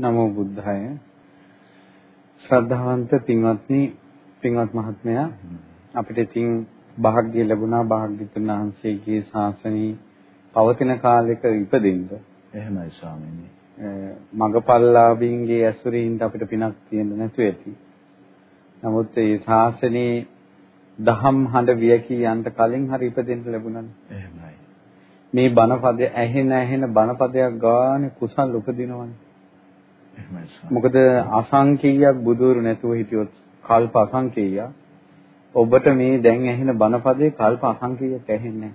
නමෝ බුද්ධාය. ශ්‍රද්ධාවන්ත පින්වත්නි පින්වත් මහත්මයා අපිට ඉතින් භාග්‍ය ලැබුණා භාග්‍යතුන් වහන්සේගේ ශාසනී පවතින කාලෙක ඉපදෙන්න. එහෙමයි ස්වාමීනි. මගපල්ලාභීන්ගේ ඇසුරින්ද අපිට පිනක් තියෙන්න නැතු ඇති. නමුත් ඒ ශාසනයේ දහම් හඬ වියකී යන්ට කලින් හරි ඉපදෙන්න ලැබුණානේ එහෙමයි. මේ බණපදය ඇහෙන ඇහෙන බණපදයක් ගානේ කුසල් උපදිනවනේ මොකද අසංකේයයක් බුදුරු නැතුව හිටියොත් කල්ප අසංකේයයක් ඔබට මේ දැන් ඇහෙන බණපදේ කල්ප අසංකේයයක් ඇහෙන්නේ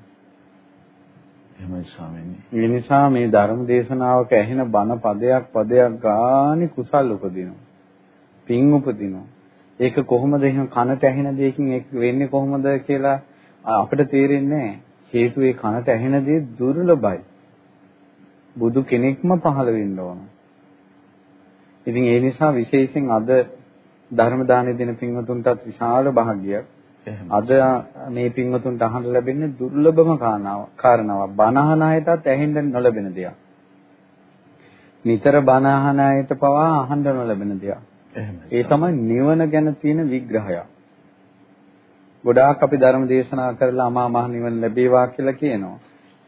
එහෙමයි ස්වාමීනි. ඒ නිසා මේ ධර්ම දේශනාවක ඇහෙන බණ පදයක් පදයක් ගානේ කුසල් උපදිනවා. පින් උපදිනවා. ඒක කොහොමද එහෙනම් කනට ඇහෙන දෙයකින් ඒක වෙන්නේ කොහොමද කියලා අපිට තේරෙන්නේ නැහැ. හේතුව ඒ කනට ඇහෙන දේ දුර්ලභයි. බුදු කෙනෙක්ම පහළ වෙන්න ඕන. ඉතින් ඒ නිසා විශේෂයෙන් අද ධර්ම දානෙ දෙන පින්වතුන්ටත් විශාල භාග්‍යයක්. අද මේ පින්වතුන්ට අහන්න ලැබෙන්නේ දුර්ලභම කාරණාවක්. බණහන අයටත් ඇහෙන්න නොලැබෙන දෙයක්. නිතර බණහන අයට පවා අහන්න නොලැබෙන දෙයක්. ඒ තමයි නිවන ගැන තියෙන විග්‍රහය. ගොඩාක් අපි ධර්ම දේශනා කරලා අමා මහ නිවන ලැබේවා කියලා කියනවා.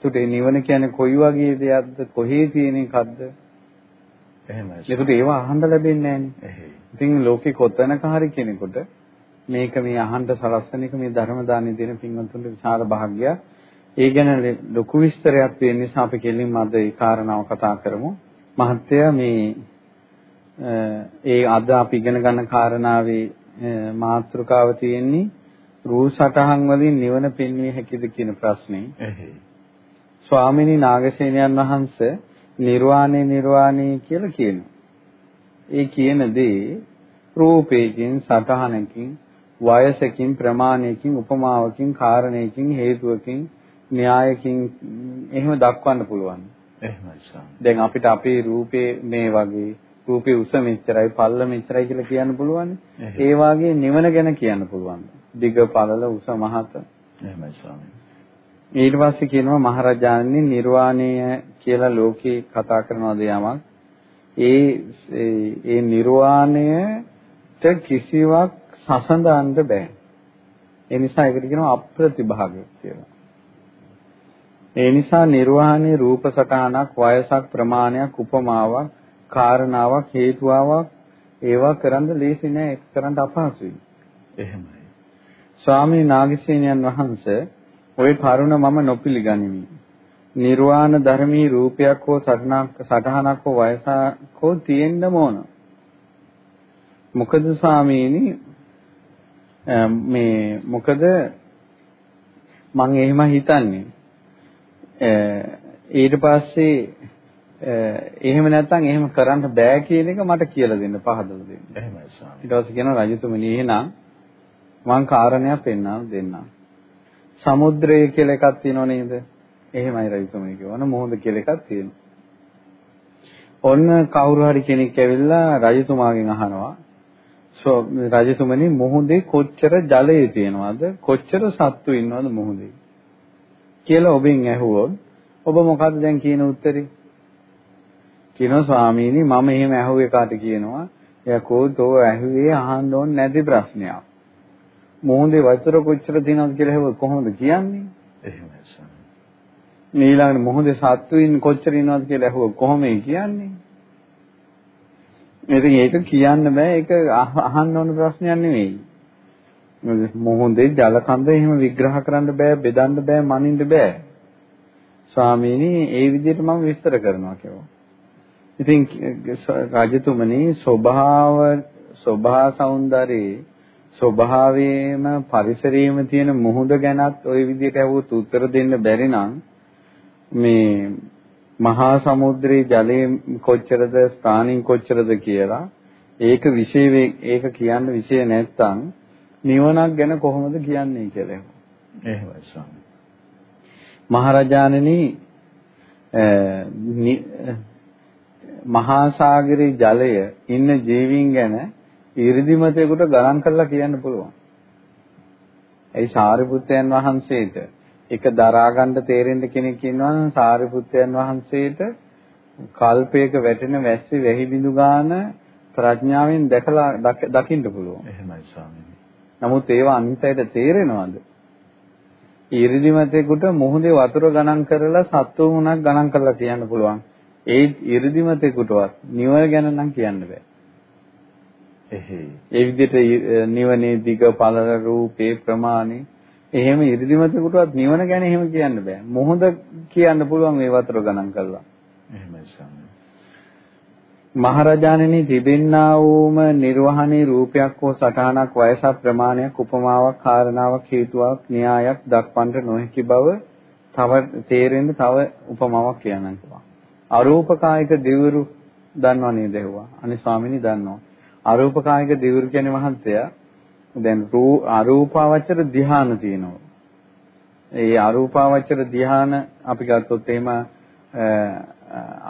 ඒකට නිවන කියන්නේ කොයි වගේ දෙයක්ද? කොහේ තියෙන එකක්ද? එහෙමයි. ඒකට ඒවා අහන්න ලැබෙන්නේ නැහැ ඉතින් ලෝකේ කොතැනක හරි කෙනෙකුට මේක මේ අහන්න සලස්සන එක මේ ධර්ම දානෙ දෙන පින්වත්තුන්ට විශාල භාග්‍යයක්. ඒ ගැන ලොකු විස්තරයක් තියෙන නිසා අපි කෙලින්ම අද ඒ කාරණාව කතා කරමු. මහත්තයා මේ ඒ අද අපි ඉගෙන ගන්න කාරණාවේ මාතෘකාව තියෙන්නේ රූ සටහන් වලින් නිවන පෙන්විය හැකිද කියන ප්‍රශ්නේ. එහේ. ස්වාමිනී නාගසේනයන් වහන්සේ නිර්වාණය නිර්වාණය කියලා කියනවා. ඒ කියන දේ රූපයකින් සටහනකින් වයසකින් ප්‍රමාණයකින් උපමාවකින් කාරණයකින් හේතුවකින් න්‍යායකින් එහෙම දක්වන්න පුළුවන්. එහෙමයි සම්. දැන් අපිට අපේ රූපේ මේ වගේ රූපේ උස මෙච්චරයි පල්ල මෙච්චරයි කියලා කියන්න පුළුවන්. ඒ වාගේ නිවන ගැන කියන්න පුළුවන්. දිග පළල උස මහත. එහෙමයි ස්වාමී. ඊට පස්සේ කියනවා මහරජාණන් නිර්වාණය කියලා ලෝකේ කතා කරනවාද යමක්. ඒ ඒ නිර්වාණයට කිසිවක් සසඳන්න බෑ. ඒ නිසා ඒකට කියනවා අප්‍රතිභාග කියලා. ඒ නිසා නිර්වාණය රූප සටහනක් වයසක් ප්‍රමාණයක් උපමාවක් කාරණාවක් හේතුවාවක් ඒවා කරන්න ලේසි නෑ ඒක කරන්න අපහසුයි. එහෙමයි. ස්වාමී නාගසේනයන් වහන්සේ ওই කරුණ මම නොපිළිගනිමි. නිර්වාණ ධර්මී රූපයක් හෝ සටහනක් හෝ වයසක් හෝ තියෙන්න ඕන. මොකද ස්වාමීනි මේ මොකද මම එහෙම හිතන්නේ ඊට පස්සේ එහෙම නැත්නම් එහෙම කරන්න බෑ කියන එක මට කියලා දෙන්න පහදලා දෙන්න. එහෙමයි ස්වාමී. ඊට පස්සේ කියනවා රජතුමනි එහෙනම් මං කාරණයක් පෙන්වන්න දෙන්නම්. සමුද්‍රය කියලා එකක් තියෙනව නේද? එහෙමයි රජතුමනි කියවන මොහොත කියලා එකක් තියෙනවා. ඔන්න කවුරු හරි කෙනෙක් ඇවිල්ලා රජතුමාගෙන් අහනවා සෝ රජතුමනි මොහොතේ කොච්චර ජලය තියෙනවද? කොච්චර සත්තු ඉන්නවද මොහොතේ? කියලා ඔබෙන් ඇහුවොත් ඔබ මොකද්ද දැන් කියන උත්තරේ? කියනවා ස්වාමීනි මම එහෙම ඇහුවේ කාට කියනවා යකෝ තෝ ඇහුවේ අහන්න ඕනේ නැති ප්‍රශ්නයක්. මොහොතේ වතුර කොච්චර තියෙනවද කියලා ඇහුවොත් කොහොමද කියන්නේ? එහෙමයි ස්වාමී. ඊළඟට මොහොතේ සත්තුයින් කොච්චර ඉන්නවද කියලා ඇහුවොත් කොහොමද කියන්නේ? ඉතින් ඒක කියන්න බෑ ඒක අහන්න ඕන ප්‍රශ්නයක් නෙවෙයි. මොහොතේ ජල කඳ එහෙම විග්‍රහ කරන්න බෑ බෙදන්න බෑ මනින්න බෑ. ස්වාමීනි ඒ විදිහට මම විස්තර කරනවා කියලා. ඉතින් රාජතුමනි ස්වභාව ස්වභා సౌందර්යයේ ස්වභාවයේම පරිසරයේම තියෙන මුහුද ගැනත් ওই විදිහට ඇහුවොත් උත්තර දෙන්න බැරි නම් මේ මහා සමුද්‍රයේ ජලය කොච්චරද ස්ථානින් කොච්චරද කියලා ඒක විශේෂ ඒක කියන්න විශේෂ නැත්තම් නිවනක් ගැන කොහොමද කියන්නේ කියලා. එහෙමයි ස්වාමී. මහරජාණනි මහා සාගරයේ ජලය ඉන්න ජීවීන් ගැන 이රිදිමතේකට ගණන් කරලා කියන්න පුළුවන්. ඒ සාරිපුත්යන් වහන්සේට එක දරා ගන්න තේරෙන්න කෙනෙක් ඉන්නවා නම් සාරිපුත්යන් වහන්සේට කල්පයක වැටෙන වැස්සේ වැහි බිඳු ගන්න ප්‍රඥාවෙන් දැකලා දකින්න පුළුවන්. එහෙමයි ස්වාමීනි. නමුත් ඒවා අනිත්‍යයට තේරෙනවද? 이රිදිමතේකට මොහොතේ වතුර ගණන් කරලා සත්ව මුණක් ගණන් කරලා කියන්න පුළුවන්. ඒ 이රිදිමතේකටවත් නිවන ගැන නම් කියන්න බෑ. එහේ. ඒ විදිහට නිවනේ දිග පළල රූපේ ප්‍රමාණේ එහෙම 이르දිමතෙකුටවත් නිවන ගැන එහෙම කියන්න බෑ. මොහොත කියන්න පුළුවන් මේ වතුර ගණන් කරලා. එහෙමයි ස්වාමී. මහරජාණෙනි තිබෙන්නා වූම නිර්වහණී රූපයක් හෝ සටහනක් වයසක් ප්‍රමාණයක් උපමාවක් කාරණාවක් හේතුවක් න්‍යායක් දක්වන්නට නොහැකි බව තව තේරෙන්න තව උපමාවක් කියන්නම්. අරූපකායික දිවුරු දන්නව නේද ඇහුවා. අනේ ස්වාමිනී දන්නවා. අරූපකායික දිවුරු කියන්නේ මහන්තයා දැන් අරූපාවචර ධ්‍යාන තියෙනවා. ඒ අරූපාවචර ධ්‍යාන අපි ගත්තොත් එහෙම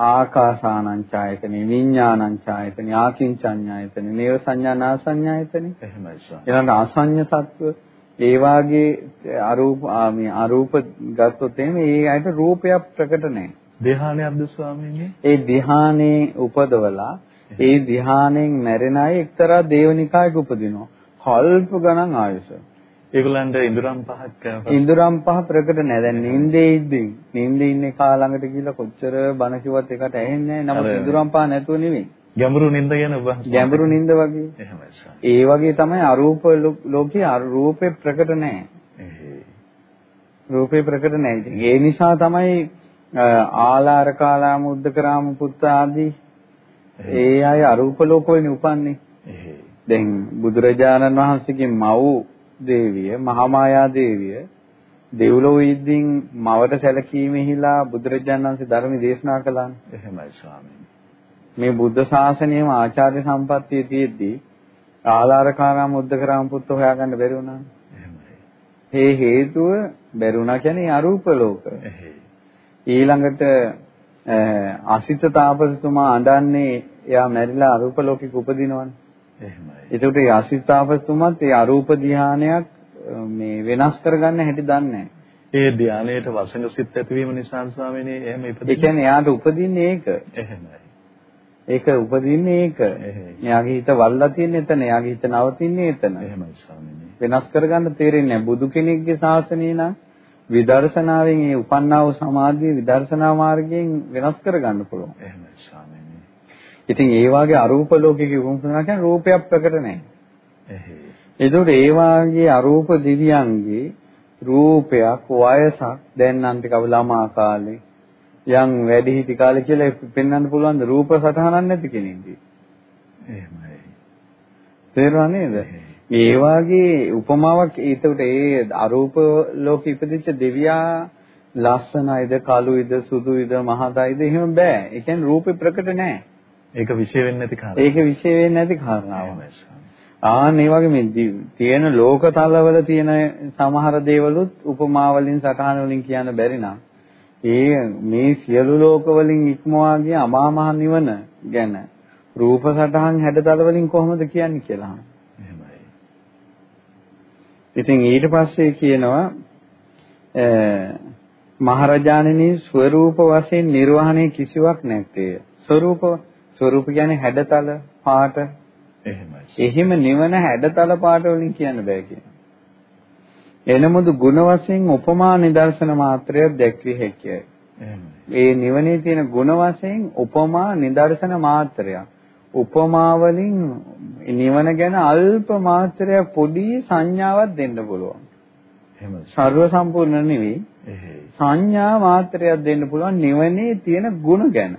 ආකාසානං ඡායතනෙ විඥානං ඡායතනෙ ආකින්චඤ්ඤායතනෙ නේව සංඥා නාසඤ්ඤායතනෙ. එහෙමයි සර් ඊළඟ අසඤ්ඤ සත්ව. ඒ වාගේ අරූප මේ අරූප ගත්තොත් එහෙම ඒ අයට රූපයක් ප්‍රකට නැහැ. ධ්‍යානයක්ද ස්වාමීනි? ඒ ධ්‍යානේ උපදවලා ඒ ධ්‍යානෙන් මැරෙන අය එක්තරා දේවනිකායක උපදිනවා කල්ප ගණන් ආයුෂ ඒගොල්ලන්ට ඉඳුරම් පහක් ඉඳුරම් පහ ප්‍රකට නැහැ. දැන් නිින්දේ ඉද්දි නිින්දේ ඉන්නේ කා ළඟට ගිහිල්ලා කොච්චර බන කිව්වත් එකට ඇහෙන්නේ නැහැ. නමුත් ඉඳුරම් පහ නැතුව නෙවෙයි. ගැඹුරු නිින්ද ගැන ගැඹුරු නිින්ද වගේ. එහෙමයි ඒ වගේ තමයි අරූප ලෝකේ අරූපේ ප්‍රකට නැහැ. රූපේ ප්‍රකට නැහැ. ඒ නිසා තමයි ආලාර කාලාම උද්දකරාම පුත්ත ආදී ඒ අය අරූප ලෝකවලනේ උපන්නේ. දැන් බුදුරජාණන් වහන්සේගේ මව් දේවිය මහාමායා දේවිය දෙව්ලොව ඉදින් මවට සැලකීමෙහිලා බුදුරජාණන් වහන්සේ ධර්ම දේශනා කළානේ. එහෙමයි ස්වාමීනි. මේ බුද්ධ ශාසනයම ආචාර්ය සම්පත්තිය තියෙද්දී ආලාරකාරාම උද්දකරාම පුත්ත හොයාගන්න බැරි වුණා. එහෙමයි. ඒ හේතුව බැරි වුණා කියන්නේ අරූප ලෝක. ඊළඟට අසිත තාපසතුමා අඬන්නේ එයා මැරිලා අරූප ලෝකෙක උපදිනවනේ. එහෙමයි. එතකොට ඒ අසිතාපස්තුමත් ඒ අරූප ධානයක් මේ වෙනස් කරගන්න හැටි දන්නේ ඒ ධානයේට වසඟ සිත් ඇතිවීම නිසා ස්වාමීනි එහෙම ඉපදෙන්නේ. ඒ කියන්නේ එයාට උපදින්නේ ඒක. එහෙමයි. ඒක උපදින්නේ ඒක. එයාගේ හිත වල්ලා තියෙන්නේ එතන. එයාගේ හිත නවතින්නේ එතන. එහෙමයි ස්වාමීනි. වෙනස් කරගන්න තේරෙන්නේ නැහැ. බුදු කෙනෙක්ගේ ශාසනය නම් විදර්ශනාවෙන් ඒ උපන්නා වූ සමාධිය විදර්ශනා මාර්ගයෙන් වෙනස් කරගන්න පුළුවන්. එහෙමයි ස්වාමීනි. ඉතින් ඒ වාගේ අරූප ලෝකෙක උපුම්සනා කියන්නේ රූපයක් ප්‍රකට නැහැ. එහේ. ඒතකොට ඒ වාගේ අරූප දිව්‍යයන්ගේ රූපයක් වයසක් දැන් නම් ටිකව ළමා කාලේ යම් වැඩිහිටි කාලේ කියලා පෙන්වන්න පුළුවන් ද රූප සටහනක් නැති කෙනෙක්ගේ. එහෙමයි. තේරුණා නේද? මේ වාගේ උපමාවක් ඒතකොට ඒ අරූප ලෝකෙ ඉපදිච්ච දෙවියා ලස්සනයිද කළුයිද සුදුයිද මහතයිද එහෙම බෑ. ඒ කියන්නේ රූපේ ප්‍රකට නැහැ. ඒක විශේෂ වෙන්නේ නැති කාරණාවක්. ඒක විශේෂ වෙන්නේ නැති කාරණාවක්. ආන් ඒ වගේ මේ තියෙන ලෝකතලවල තියෙන සමහර දේවලුත් උපමා වලින් සටහන් වලින් කියන්න බැරි නම් ඒ මේ සියලු ලෝක වලින් ඉක්මවා ගිය අමා මහ නිවන ගැන රූප සටහන් හැඩතල වලින් කොහොමද කියන්නේ කියලා. ඉතින් ඊට පස්සේ කියනවා මහරජාණෙනි ස්වરૂප වශයෙන් නිර්වාණය කිසිවක් නැත්තේ. ස්වરૂප ස්වરૂප කියන්නේ හැඩතල පාට එහෙමයි. එහෙම නිවන හැඩතල පාට වලින් කියන්න බෑ කියනවා. එනමුදු ගුණ වශයෙන් උපමා නිදර්ශන මාත්‍රයක් දැක්විය හැකියි. ඒ නිවනේ තියෙන ගුණ වශයෙන් උපමා නිදර්ශන මාත්‍රයක්. උපමා වලින් නිවන ගැන අල්ප මාත්‍රයක් පොඩි සංඥාවක් දෙන්න පුළුවන්. එහෙම සර්ව සම්පූර්ණ නෙවෙයි. සංඥා මාත්‍රයක් දෙන්න පුළුවන් නිවනේ තියෙන ಗುಣ ගැන.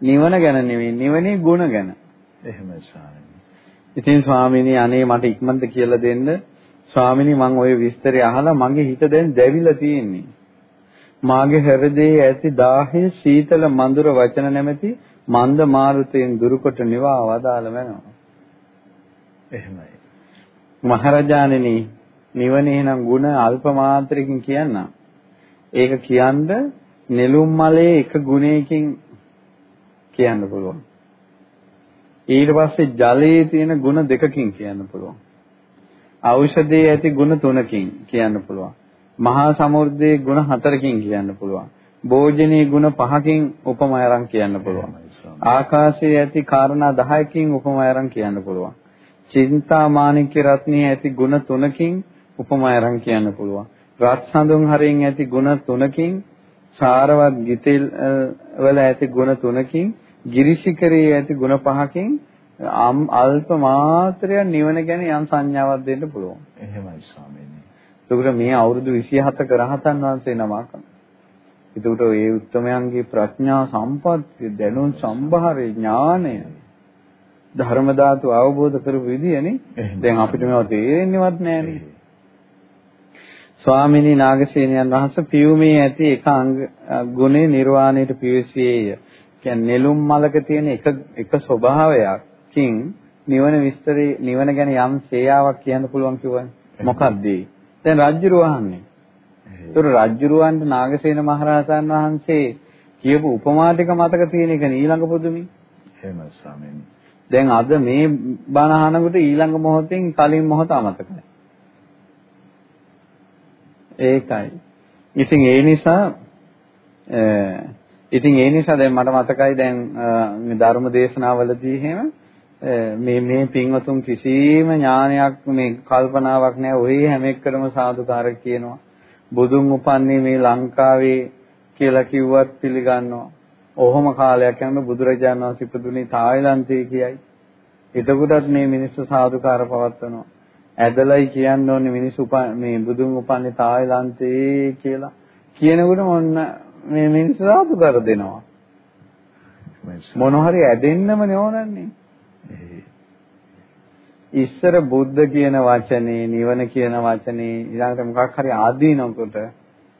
නිවන ගැන නෙවෙයි නිවනේ ಗುಣ ගැන. එහෙම ඉතින් ස්වාමීනි අනේ මට ඉක්මනට කියලා දෙන්න. ස්වාමීනි මම ওই විස්තරය අහලා මගේ හිත දැන් දැවිලා තියෙන්නේ. මාගේ හෘදයේ ඇති දාහය සීතල මඳුර වචන නැමැති මන්ද මාරුතයෙන් දුරුකොට නිවා වදාළ වෙනවා. එහෙමයි. මහරජාණෙනි නිවනේ නම් ಗುಣ අල්ප මාත්‍රකින් කියන්න. ඒක කියන්න නෙළුම් මලේ එක ගුණයකින් කියන්න පුළුවන්. ඊට පස්සේ ජලයේ තියෙන ಗುಣ දෙකකින් කියන්න පුළුවන්. ඖෂධයේ ඇති ಗುಣ තුනකින් කියන්න පුළුවන්. මහා සමුද්‍රයේ ಗುಣ හතරකින් කියන්න පුළුවන්. භෝජනී ගුණ පහකින් උපමා අරන් කියන්න පුළුවන්. ආකාශයේ ඇති කාරණා 10කින් උපමා අරන් කියන්න පුළුවන්. චින්තා මාණික්‍ය රත්නයේ ඇති ගුණ තුනකින් උපමා අරන් කියන්න පුළුවන්. රත් සඳුන් හරින් ඇති ගුණ තුනකින් සාරවත් ගිතෙල් වල ඇති ගුණ තුනකින් ගිරිශිකරයේ ඇති ගුණ පහකින් අල්ප මාත්‍රයක් නිවන ගැන යම් සංඥාවක් දෙන්න පුළුවන්. එහෙමයි ස්වාමීනි. ඒකට මේ අවුරුදු 27ක රහතන් වහන්සේ නමක්. ඒකට ඒ උත්තමයන්ගේ ප්‍රඥා සම්පත්තිය දැනුම් සම්භාරේ ඥානය ධර්ම ධාතු අවබෝධ කරපු විදියනේ දැන් අපිට මේවා තේරෙන්නේවත් නැහැනේ ස්වාමිනී නාගසේනයන් වහන්සේ පියුමේ ඇති එක අංග ගුණේ නිර්වාණයට පිවිසියේය. කියන්නේ නෙළුම් මලක තියෙන එක එක ස්වභාවයකින් නිවන විස්තරේ නිවන ගැන යම් සේයාවක් කියන්න පුළුවන් කිව්වනේ. මොකක්ද දැන් රජ්ජුරුව අහන්නේ ඒතර රජ්ජුරුවන්ට නාගසේන මහරහතන් වහන්සේ කියපු උපමා ටික මතක තියෙන එක ඊළඟ පුදුමි. එහෙමයි ස්වාමීනි. දැන් අද මේ බණ අහනකොට ඊළඟ මොහොතෙන් කලින් මොහොත අමතකයි. ඒකයි. ඉතින් ඒ නිසා ඉතින් ඒ නිසා දැන් මට මතකයි දැන් මේ ධර්ම දේශනාවලදී එහෙම මේ මේ පින්වතුන් කිසිම ඥානයක් මේ කල්පනාවක් නැහැ. ඔය හැම එක්කම සාදුකාර කියනවා. බුදුන් උපන්නේ මේ ලංකාවේ කියලා කිව්වත් පිළිගන්නවා. ඔහොම කාලයක් යනකොට බුදුරජාණන් වහන්සේ ඉපදුනේ තායිලන්තයේ කියයි. එතකොටත් මේ මිනිස්සු සාදුකාර පවත්වනවා. ඇදලයි කියන්න ඕනේ මිනිස්සු මේ බුදුන් උපන්නේ තායිලන්තයේ කියලා. කියනකොට මොන්න මේ මිනිස්සු සාදුකාර දෙනවා. මොන හරි ඇදෙන්නම නෝනන්නේ. ඉස්සර බුද්ධ කියන වචනේ නිවන කියන වචනේ ඊළඟට මොකක් හරි ආදීනකොට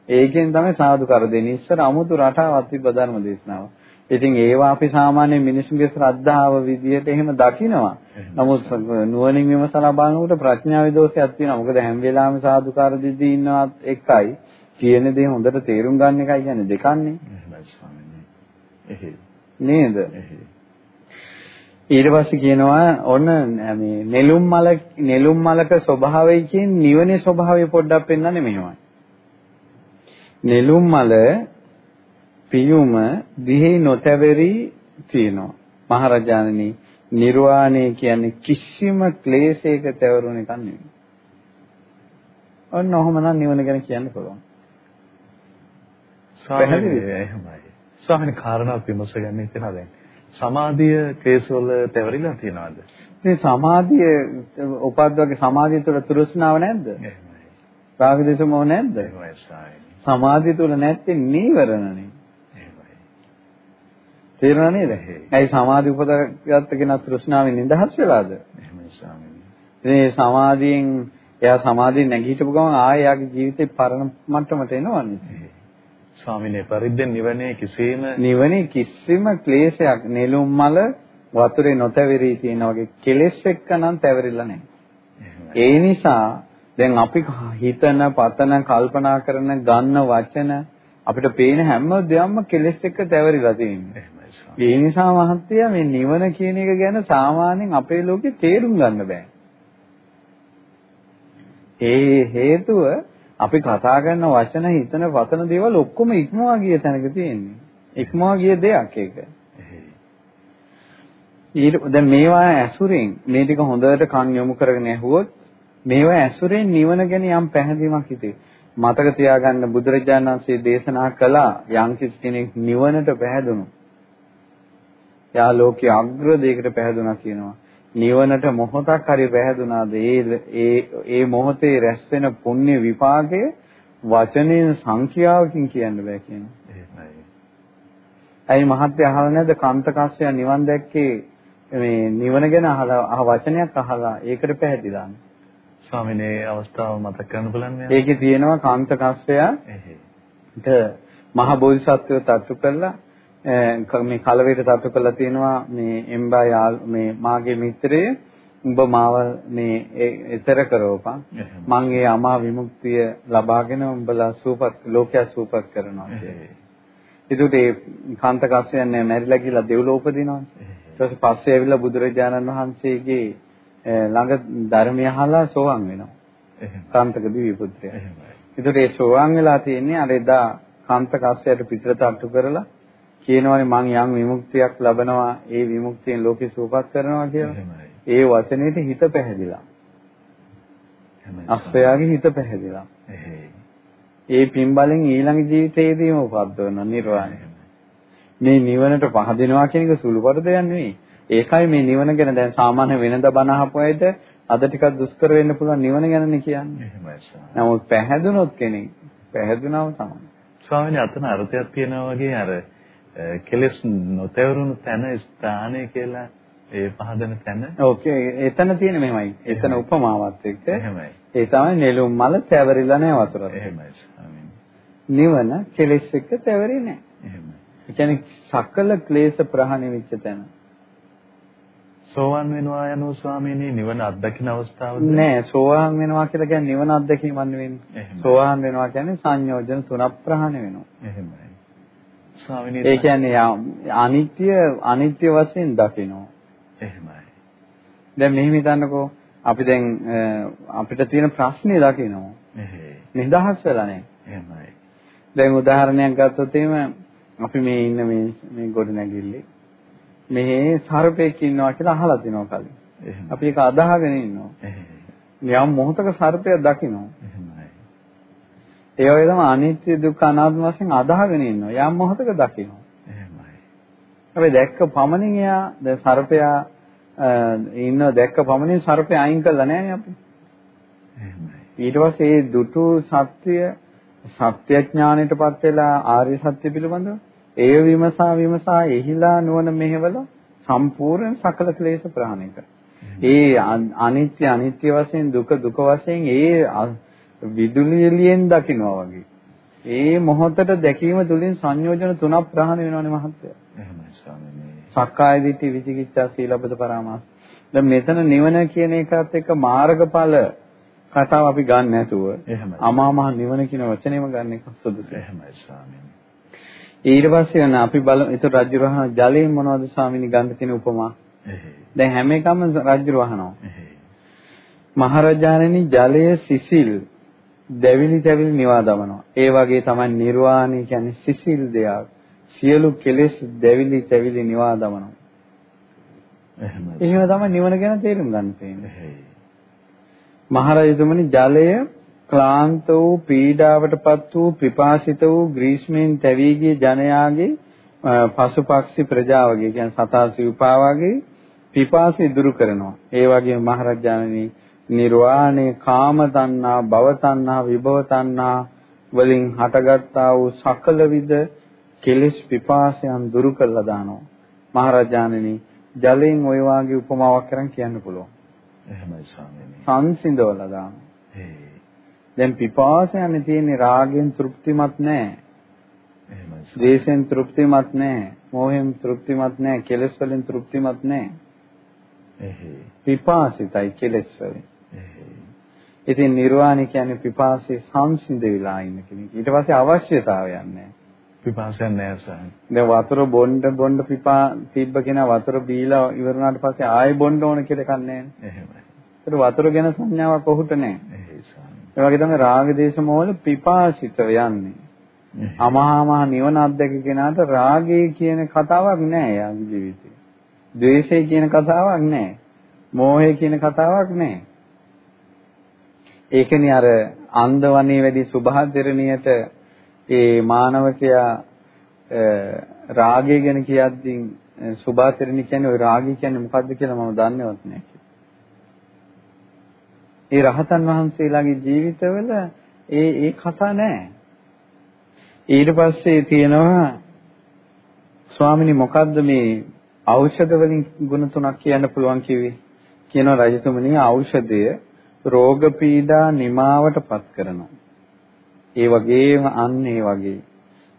ඒකෙන් තමයි සාදුකර දෙන්නේ. ඉස්සර 아무තු රටාවක් තිබ්බ ධර්ම දේශනාව. ඉතින් ඒවා අපි සාමාන්‍ය මිනිසුන්ගේ ශ්‍රද්ධාව විදියට එහෙම දකිනවා. නමුත් නුවණින් විමසලා බලනකොට ප්‍රඥාවේ දෝෂයක් තියෙනවා. මොකද හැම වෙලාවෙම සාදුකාර දෙදී ඉන්නවත් එකයි කියන දේ හොඳට තේරුම් ගන්න එකයි කියන්නේ දෙකන්නේ. නේද? ඊට පස්සේ කියනවා ඔන්න මේ නෙළුම් මල නෙළුම් මලක ස්වභාවය කියන නිවනේ ස්වභාවය පොඩ්ඩක් පෙන්වන්නේ මෙහෙමයි. නෙළුම් මල පියුම දිහි නොතැවරි තියෙනවා. මහරජාණනි නිර්වාණය කියන්නේ කිසිම ක්ලේශයක තැවරුණ එකක් නෙවෙයි. ඔන්න ඔහොමනම් නිවන ගැන කියන්න පුළුවන්. ස්වාමීනි එහෙමයි. ස්වාමීනි කාරණා විමසගන්නේ කියලා දැන්. සමාධිය කේසවල තැවරිලා තියනවාද? මේ සමාධිය උපද්දවගේ සමාධිය තුළ තෘෂ්ණාව නැද්ද? එහෙමයි. රාග දේශ මොහ නැද්ද? සමාධිය තුළ නැත්තේ නීවරණනේ. තේරුණා නේද? ඇයි සමාධි උපදගත්ත කෙනා තෘෂ්ණාවෙන් නිදහස් වෙලාද? මේ සමාධියෙන් එයා සමාධියෙන් නැගිටපු ගමන් ආයෙ යාගේ ජීවිතේ පරණ මට්ටමට එනවනේ. ස්වාමිනේ පරිද්දෙන් නිවනේ කිසිම නිවනේ කිසිම ක්ලේශයක් නෙළුම් මල වතුරේ නොතැවරී තියෙන වගේ කෙලෙස් එක්ක නම් තැවරිලා නැහැ. ඒ නිසා දැන් අපි හිතන, පතන, කල්පනා කරන, ගන්න වචන අපිට පේන හැම දෙයක්ම කෙලෙස් එක්ක තැවරිලා තියෙනවා. ඒ නිසා මහත්තයා මේ නිවන කියන එක ගැන සාමාන්‍යයෙන් අපේ ලෝකේ තේරුම් ගන්න බෑ. ඒ හේතුව අපි කතා කරන වචන හිතන වතන දේවල් ඔක්කොම ඉක්මවා ගිය තැනක තියෙන්නේ. ඉක්මවා ගිය දෙයක් ඒක. ඊට දැන් මේවා ඇසුරෙන් මේ ටික හොඳට කන් යොමු කරගෙන ඇහුවොත් මේවා ඇසුරෙන් නිවන ගැන යම් පැහැදීමක් හිතේ. මතක තියාගන්න බුදුරජාණන් වහන්සේ දේශනා කළා යම් කෙනෙක් නිවනට පැහැදුණු. යා ලෝකයේ අග්‍ර දෙයකට පැහැදුණා කියනවා. නිවනට මොහොතක් හරි වැහැදුනාද ඒ ඒ මොහොතේ රැස් වෙන පුණ්‍ය විපාකය වචනෙන් සංඛ්‍යාවකින් කියන්න බෑ කියනවා. එහෙමයි. ඇයි මහත්ය අහලා නැද්ද කාන්තකස්සය නිවන් දැක්කේ මේ නිවන ගැන අහලා අහ වචනයක් අහලා ඒකට පැහැදිලා. ස්වාමිනේ අවස්ථාව මතක් කරන්න බලන්න. ඒකේ තියෙනවා කාන්තකස්සය මහ බෝධිසත්වය තට්ටු කළා මේ කලවේට තට්ටු කරලා තියෙනවා මේ එම්බා මේ මාගේ මිත්‍රය. උඹ මාව මේ එතර කරවපන්. මං ඒ අමා විමුක්තිය ලබාගෙන උඹලා සූපත් ලෝකයා සූපත් කරනවා ඒකට ඒ කාන්ත කස්සයන් මැරිලා ගිහලා දෙව්ලොව උපදිනවා ඊට පස්සේ පස්සේ ඇවිල්ලා බුදුරජාණන් වහන්සේගේ ළඟ ධර්මය අහලා සෝවන් වෙනවා. කාන්තක දිව්‍ය පුත්‍රයා. ඒකට ඒ සෝවන් වෙලා තියෙන්නේ අර එදා කාන්ත කස්සයට පිටරට අට්ටු කරලා කියනවානේ මං යම් විමුක්තියක් ලබනවා ඒ විමුක්තියෙන් ලෝකේ සුවපත් කරනවා කියලා. ඒ වචනේට හිත පැහැදිලා. අස්සයාගේ හිත පැහැදිලා. ඒ පින්බලෙන් ඊළඟ ජීවිතයේදීම උපද්දවන නිර්වාණය. මේ නිවනට පහදිනවා කියන එක සුළුපටු දෙයක් නෙවෙයි. ඒකයි මේ නිවන ගැන දැන් සාමාන්‍ය වෙනද බණ අහපු අයට අද ටිකක් දුෂ්කර වෙන්න පුළුවන් නිවන ගැනනේ කියන්නේ. එහෙමයි. නමුත් පැහැදුනොත් කෙනෙක් පැහැදුනව තමයි. ස්වාමීනි අතන අර්ථයක් තියෙනවා වගේ අර කෙලස් නොතේරුණු තැන ස්ථානය කියලා ඒ පහදන තැන. ඕකේ එතන තියෙන මෙහෙමයි. එතන උපමාවත් එක්ක. එහෙමයි. ඒ තමයි නෙළුම් මල තැවරිලා නැහැ වතුරට. එහෙමයි ස්වාමීනි. නිවන කෙලස් එක්ක තැවරි නැහැ. එහෙමයි. ඒ කියන්නේ සකල ක්ලේශ ප්‍රහාණය වෙච්ච තැන. සෝවන් වෙනවා යනෝ ස්වාමීනි නිවන අත්දකින්න අවස්ථාවද නෑ සෝවාන් වෙනවා කියලා කියන්නේ නිවන අත්දැකීමක් නෙවෙයි සෝවාන් වෙනවා කියන්නේ සංයෝජන තුනක් ප්‍රහාණය වෙනවා එහෙමයි ස්වාමීනි ඒ කියන්නේ අනිත්‍ය අනිත්‍ය වශයෙන් දකිනවා. එහෙමයි. දැන් මෙහෙම හිතන්නකෝ අපි දැන් අපිට තියෙන ප්‍රශ්නේ දකිනවා. නිදහස් වෙලා නැහැ. එහෙමයි. දැන් උදාහරණයක් ගත්තොත් එහෙම අපි මේ ඉන්න මේ මේ ගොඩනැගිල්ලේ මෙහි සර්පෙක් ඉන්නවා කියලා අහලා තිනවා කලින්. අපි ඒක අදාහගෙන ඉන්නවා. යම් මොහොතක සර්පයක් දකිනවා. ඒ වගේ තමයි අනිත්‍ය දුක්ඛ අනාත්ම වශයෙන් අදාහගෙන ඉන්නවා. යම් මොහොතක දකිනවා. හැබැයි දැක්ක පමණින් එයා දැන් සර්පයා ඉන්න දැක්ක පමණින් සර්පය අයින් කළා නෑනේ අපි. ඊට පස්සේ මේ දුටු සත්‍ය සත්‍ය ඥාණයටපත් වෙලා ආර්ය සත්‍ය පිළිබඳව ඒ විමසා විමසා එහිලා නුවණ මෙහෙवला සම්පූර්ණ සකල ක්ලේශ ප්‍රහාණය කර. ඒ අනිත්‍ය අනිත්‍ය වශයෙන් දුක දුක වශයෙන් ඒ විදුලි එළියෙන් දකින්නවා වගේ. ඒ මොහොතට දැකීම තුළින් සංයෝජන තුනක් ප්‍රහාණය වෙනවනේ මහත්තයා. එහෙමයි ස්වාමීනි. සක්කාය දිට්ඨි විචිකිච්ඡා සීලබ්බත පරාමාස. දැන් මෙතන නිවන කියන එකත් එක්ක මාර්ගඵල කතාව අපි ගන්න නැතුව අමා මහ නිවන කියන වචනේම ගන්න එක සුදුසුයි. එහෙමයි ස්වාමීනි. ඊට පස්සේ යන අපි බලමු ඒතර රජු වහන ජලයෙන් මොනවද ස්වාමීනි ගන්න තියෙන උපමා දැන් හැම එකම රජු වහනවා මහරජාණෙනි ජලය සිසිල් දැවිලි තැවිලි නිවා දමනවා. ඒ වගේ තමයි නිර්වාණය කියන්නේ සිසිල් දෙයක්. සියලු කෙලෙස් දැවිලි තැවිලි නිවා දමනවා. එහෙම තමයි නිවන ගැන තේරුම් ගන්න තියෙන්නේ. මහරජතුමනි ජලය ක්ලාන්ත වූ පීඩාවටපත් වූ පිපාසිත වූ ග්‍රීෂ්මෙන් තැවී ගිය ජනයාගේ පසුපක්ෂි ප්‍රජාවගේ කියන්නේ සතා සිව්පාවාගේ පිපාසය දුරු කරනවා. ඒ වගේම මහරජාණනි නිර්වාණය කාම තණ්හා භව තණ්හා විභව තණ්හා වලින් හටගත්තා වූ සකල විද කෙලෙස් පිපාසයන් දුරු කළා දානවා. මහරජාණනි ජලයෙන් ওই වාගේ උපමාවක් කරන් කියන්න පුළුවන්. එහෙමයි ස්වාමීනි. සංසිඳවලා දානවා. දැන් පිපාසයන්නේ තියෙන්නේ රාගෙන් තෘප්තිමත් නැහැ. එහෙමයි. ද්වේෂෙන් තෘප්තිමත් නැහැ. මෝහෙන් තෘප්තිමත් නැහැ. කෙලෙස් වලින් තෘප්තිමත් නැහැ. පිපාසිතයි කෙලෙස් වලින්. ඉතින් නිර්වාණය කියන්නේ පිපාසයේ සංසිඳ වෙලා ඉන්න කෙනෙක්. ඊට පස්සේ අවශ්‍යතාවයක් නැහැ. පිපාසයක් නැහැ සහන්. දැන් වතුර බොන්න බොන්න පිපා තිබ්බ කෙනා වතුර බීලා ඉවර වුණාට පස්සේ ආයෙ බොන්න ඕන කියලා එකක් නැහැ. එහෙමයි. ඒතර වතුර ගැන සංඥාවක් ඔහුට නැහැ. ඒ වගේ තමයි රාග දේශ මොහොල පිපාසිත යන්නේ. අමහා මහ නිවන අත්දැක කෙනාට රාගය කියන කතාවක් නෑ යාගේ ජීවිතේ. ද්වේෂය කියන කතාවක් නෑ. මෝහය කියන කතාවක් නෑ. ඒකනේ අර අන්දවනේ වැඩි සුභාචරණියට ඒ මානවකයා රාගය ගැන කියද්දී සුභාචරණි කියන්නේ ওই රාගය කියන්නේ මොකද්ද කියලා මම දන්නේවත් නෑ. ඒ රහතන් වහන්සේලාගේ ජීවිතවල ඒ ඒ කතා නැහැ. ඊට පස්සේ තියෙනවා ස්වාමිනී මොකද්ද මේ ඖෂධ වලින් ගුණ තුනක් කියන්න පුළුවන් කිව්වේ? කියනවා රජතුමනි ඖෂධය රෝග පීඩා නිමාවටපත් කරනවා. ඒ වගේම අන්න ඒ වගේ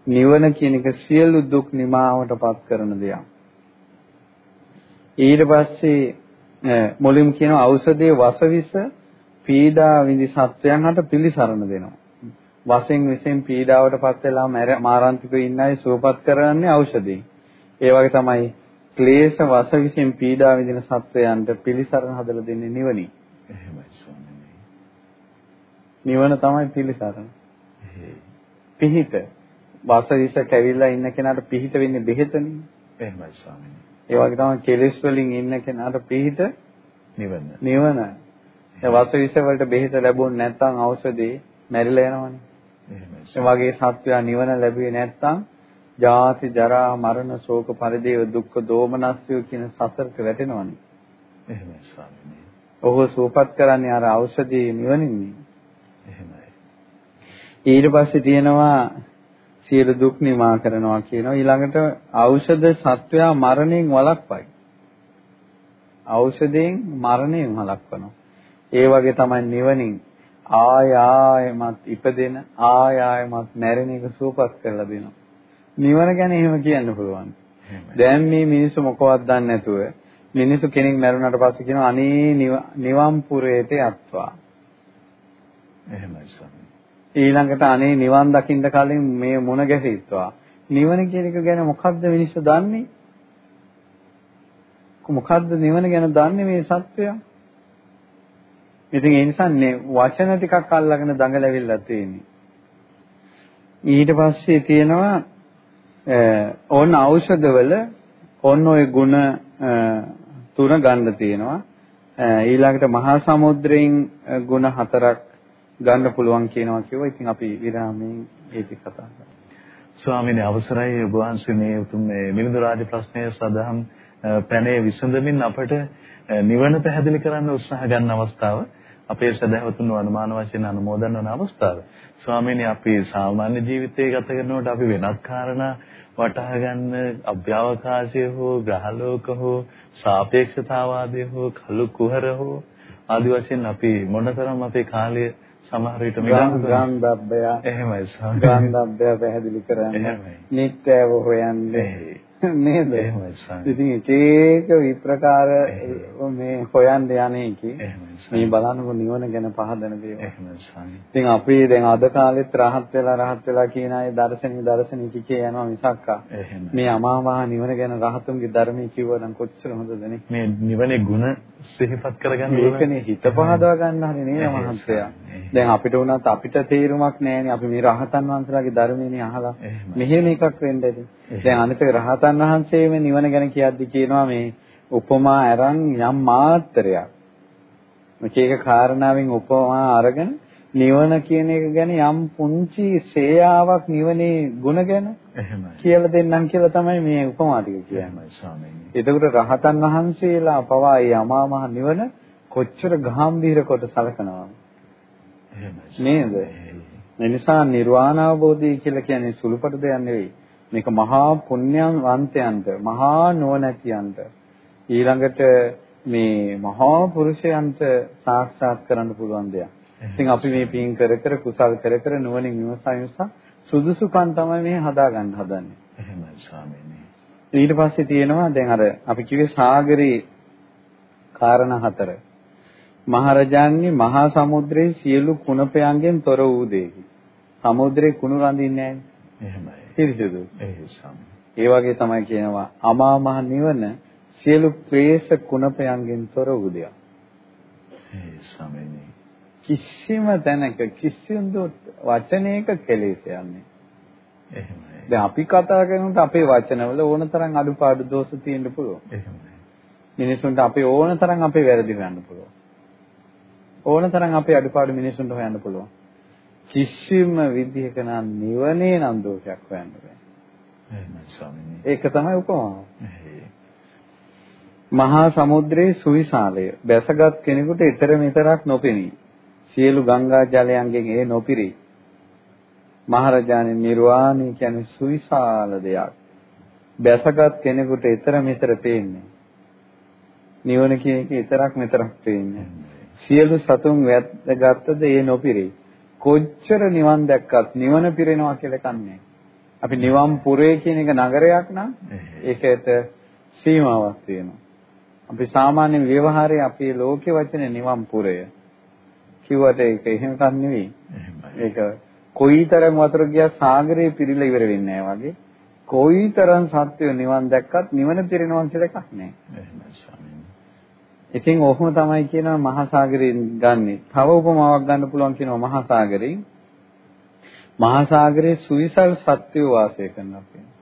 නිවන කියන එක සියලු දුක් නිමාවටපත් කරන දෙයක්. ඊට පස්සේ මුලින්ම කියනවා ඖෂධයේ වසවිස පීඩා විඳි සත්වයන් හට පිළිසරණ දෙනවා. වශයෙන් විශේෂයෙන් පීඩාවටපත් වෙලා මාරාන්තිකව ඉන්න අය සුවපත් කරන්නේ ඖෂධයෙන්. ඒ වගේ තමයි ක්ලේශ වස විසින් පීඩා විඳින සත්වයන්ට පිළිසරණ හදලා දෙන්නේ නිවනින්. එහෙමයි ස්වාමීනි. නිවන තමයි පිළිසරණ. පිහිට. වාසවිස කැවිලා ඉන්න කෙනාට පිහිට වෙන්නේ බෙහෙතනේ. එහෙමයි ස්වාමීනි. ඒ වගේ තමයි කෙලෙස් වලින් ඉන්න කෙනාට පිහිට නිවන. නිවන. ඒ වාසවිස වලට බෙහෙත ලැබුණ නැත්නම් ඖෂධේ මැරිලා යනවනේ. එහෙමයි. ඒ වගේ සත්වයා නිවන ලැබුවේ නැත්නම් ජාති ජරා මරණ ශෝක පරිදේව දුක්ඛ දෝමනස්ය කියන සසරට වැටෙනවනේ. එහෙමයි ස්වාමීනි. ඔහු සූපත් කරන්නේ අර ඖෂධයේ නිවනින්නේ. එහෙමයි. ඊට පස්සේ තියෙනවා සියලු දුක් නිමා කරනවා කියනවා ඊළඟට ඖෂධ සත්වයා මරණයෙන් වළක්වයි. ඖෂධයෙන් මරණයෙන් වළක්වනවා. ඒ වගේ තමයි නිවනින් ආය ආයමත් ඉපදෙන ආය ආයමත් මැරෙන එක සූපත් කරලා දෙනවා. නිවන ගැන එහෙම කියන්න පුළුවන්. දැන් මේ මිනිස්සු මොකවත් දන්නේ නැතුව මිනිස්සු කෙනෙක් මැරුණාට පස්සේ කියනවා අනේ නිවන් පුරේට යත්වා. එහෙමයි ස්වාමී. ඊළඟට අනේ නිවන් දකින්න කලින් මේ මුණ ගැසීත්වා. නිවන කියන එක ගැන මොකද්ද මිනිස්සු දන්නේ? මොකද්ද නිවන ගැන දන්නේ මේ සත්‍යය? ඉතින් ඒ නිසා වචන ටිකක් අල්ලගෙන දඟලවිලා තියෙන්නේ. ඊට පස්සේ තියෙනවා ඕන ඖෂධවල ඕන ওই ಗುಣ තුන ගන්න තියෙනවා. ඊළඟට මහා සමුද්‍රයෙන් ಗುಣ හතරක් ගන්න පුළුවන් කියනවා කිව්වා. ඉතින් අපි විරාමයෙන් ඒක කතා කරමු. ස්වාමීනි අවසරයි ඔබ වහන්සේ මේ උතුම් මේ මිලිඳු රාජ ප්‍රශ්නය සඳහන් පැනේ විසඳමින් අපට නිවන පැහැදිලි කරන්න උත්සාහ ගන්න අවස්ථාව අපේ සදහවතුන් වනමාන වශයෙන් අනුමෝදන් වන අවස්ථාව. ස්වාමීනි අපි සාමාන්‍ය ජීවිතයේ ගත කරනකොට අපි වෙනත් කාරණා වටහා ගන්න අභ්‍යවකාශය හෝ ග්‍රහලෝක හෝ සාපේක්ෂතාවාදය හෝ කලු කුහර හෝ ආදි වශයෙන් අපි මොනතරම් අපේ කාලය සමහර විට ගාන්ධබ්බය එහෙමයි ගාන්ධබ්බය පැහැදිලි කරන්නේ. නිත්‍යව හොයන්නේ නේද? එහෙමයි ස්වාමී. ඉතින් එක එක විප්‍රකාර මේ හොයන්න යන්නේකි. මේ බලන්නකො නිවන ගැන පහදන දේවල්. එහෙමයි ස්වාමී. ඉතින් අපි දැන් අද කාලෙත් රහත් වෙලා රහත් වෙලා කියන අය දර්ශනීය දර්ශනීය කිකේ යනවා මිසක්කා. මේ අමාමහා නිවන ගැන රහතුන්ගේ ධර්මයේ කිව්වනම් කොච්චර හොඳද නේ? මේ නිවනේ ಗುಣ සිහිපත් කරගන්න මේකනේ හිත පහදවා ගන්න හරි නේද මහන්සයා. දැන් අපිට උනත් අපිට තේරුමක් නැහැනේ. අපි මේ රහතන් වහන්සේලාගේ ධර්මයනේ අහලා මෙහෙම එකක් වෙන්න ඇති. දැන් අනිත් රහතන් වහන්සේම නිවන ගැන කියද්දි කියනවා මේ උපමා අරන් යම් මාත්‍රයක්. මේක කාරණාවෙන් උපමා අරගෙන නිවන කියන එක ගැන යම් පුංචි ශේයාවක් නිවනේ ಗುಣ ගැන එහෙමයි කියලා දෙන්නම් කියලා තමයි මේ උපමා ටික කියන්නේ ස්වාමීනි. එතකොට රහතන් වහන්සේලා පවා මේ අමා මහ නිවන කොච්චර ගාම්භීර කොට සලකනවා. නේද? ඒ නිසා නිර්වාණ අවබෝධය කියලා කියන්නේ සුළුපටු දෙයක් නෙවෙයි. මේක මහා පුණ්‍යවන්තයන්ට, මහා නුවණැතියන්ට ඊළඟට මේ මහා පුරුෂයන්ට සාක්ෂාත් කරන්න පුළුවන් දෙයක්. ඉතින් අපි මේ පින් කර කර කුසල් කර කර නුවණින් විමසා විමසා සුදුසුකම් තමයි මේ හදාගන්න හදන්නේ. එහෙමයි ස්වාමීනි. ඊට පස්සේ තියෙනවා දැන් අර අපි කිව්වේ සාගරේ කාරණා හතර. මහරජාණන් මහා සමුද්‍රයේ සියලු කුණපයන්ගෙන් තොර වූ දෙකි. සමුද්‍රේ කුණු රඳින්නේ නැහැ. එහෙමයි. පිරිසිදු. ඒ වගේ තමයි කියනවා අමා මහ නිවන සියලු ක්ලේශ කුණපයන්ගෙන් තොර වූ දෙයක්. ඒ ස්වාමීනි. කිසිම තැනක කිසිම වචනයක කෙලෙසයක් නැහැ. එහෙමයි. දැන් අපි කතා කරනකොට අපේ වචනවල ඕන තරම් අඩුපාඩු දෝෂ තියෙන්න පුළුවන්. එහෙමයි. මිනිසුන්ට අපි ඕන තරම් අපේ වැරදි හොයන්න පුළුවන්. ඕන තරම් අපේ අඩුපාඩු මිනිසුන්ට හොයන්න පුළුවන්. කිසිම විදිහක නම් නිවනේ නම් දෝෂයක් හොයන්න බෑ. එහෙමයි ස්වාමීනි. ඒක තමයි උපමාව. මහා සමුද්‍රයේ සුවිශාලය බැසගත් කෙනෙකුට ඊතර මෙතරක් නොපෙනී. සියලු ගංගා ජලයන්ගෙන් ඒ නොපිරී. මහරජාණන් නිර්වාණය කියන්නේ සුවිශාල දෙයක්. බැසගත් කෙනෙකුට ඊතර මෙතර පේන්නේ. නිවන කියන එක ඊතරක් මෙතරක් පේන්නේ. සියලු සතුන් වැද්දගත්තද ඒ නොපිරේ. කොච්චර නිවන් දැක්කත් නිවන පිරෙනවා කියලා කන්නේ. අපි නිවන් පුරේ කියන එක නගරයක් නම් ඒකට සීමාවක් තියෙනවා. අපි සාමාන්‍ය ව්‍යවහාරයේ අපේ ලෝකේ වචනේ නිවන් පුරය. කිව්වට ඒක එහෙම කන් නෙවෙයි. ඒක කොයිතරම් වතුර ගියා සාගරේ පිරීලා ඉවර වෙන්නේ නැහැ වගේ. කොයිතරම් සත්‍ය නිවන් දැක්කත් නිවන පිරෙනවා කියලා එකක් නැහැ. ඉතින් ඔහොම තමයි කියනවා මහා සාගරයෙන් ගන්නෙ. තව උපමාවක් ගන්න පුළුවන් කියනවා මහා සාගරයෙන්. මහා සාගරයේ සුවිසල් සත්වෝ වාසය කරනවා කියන්නේ.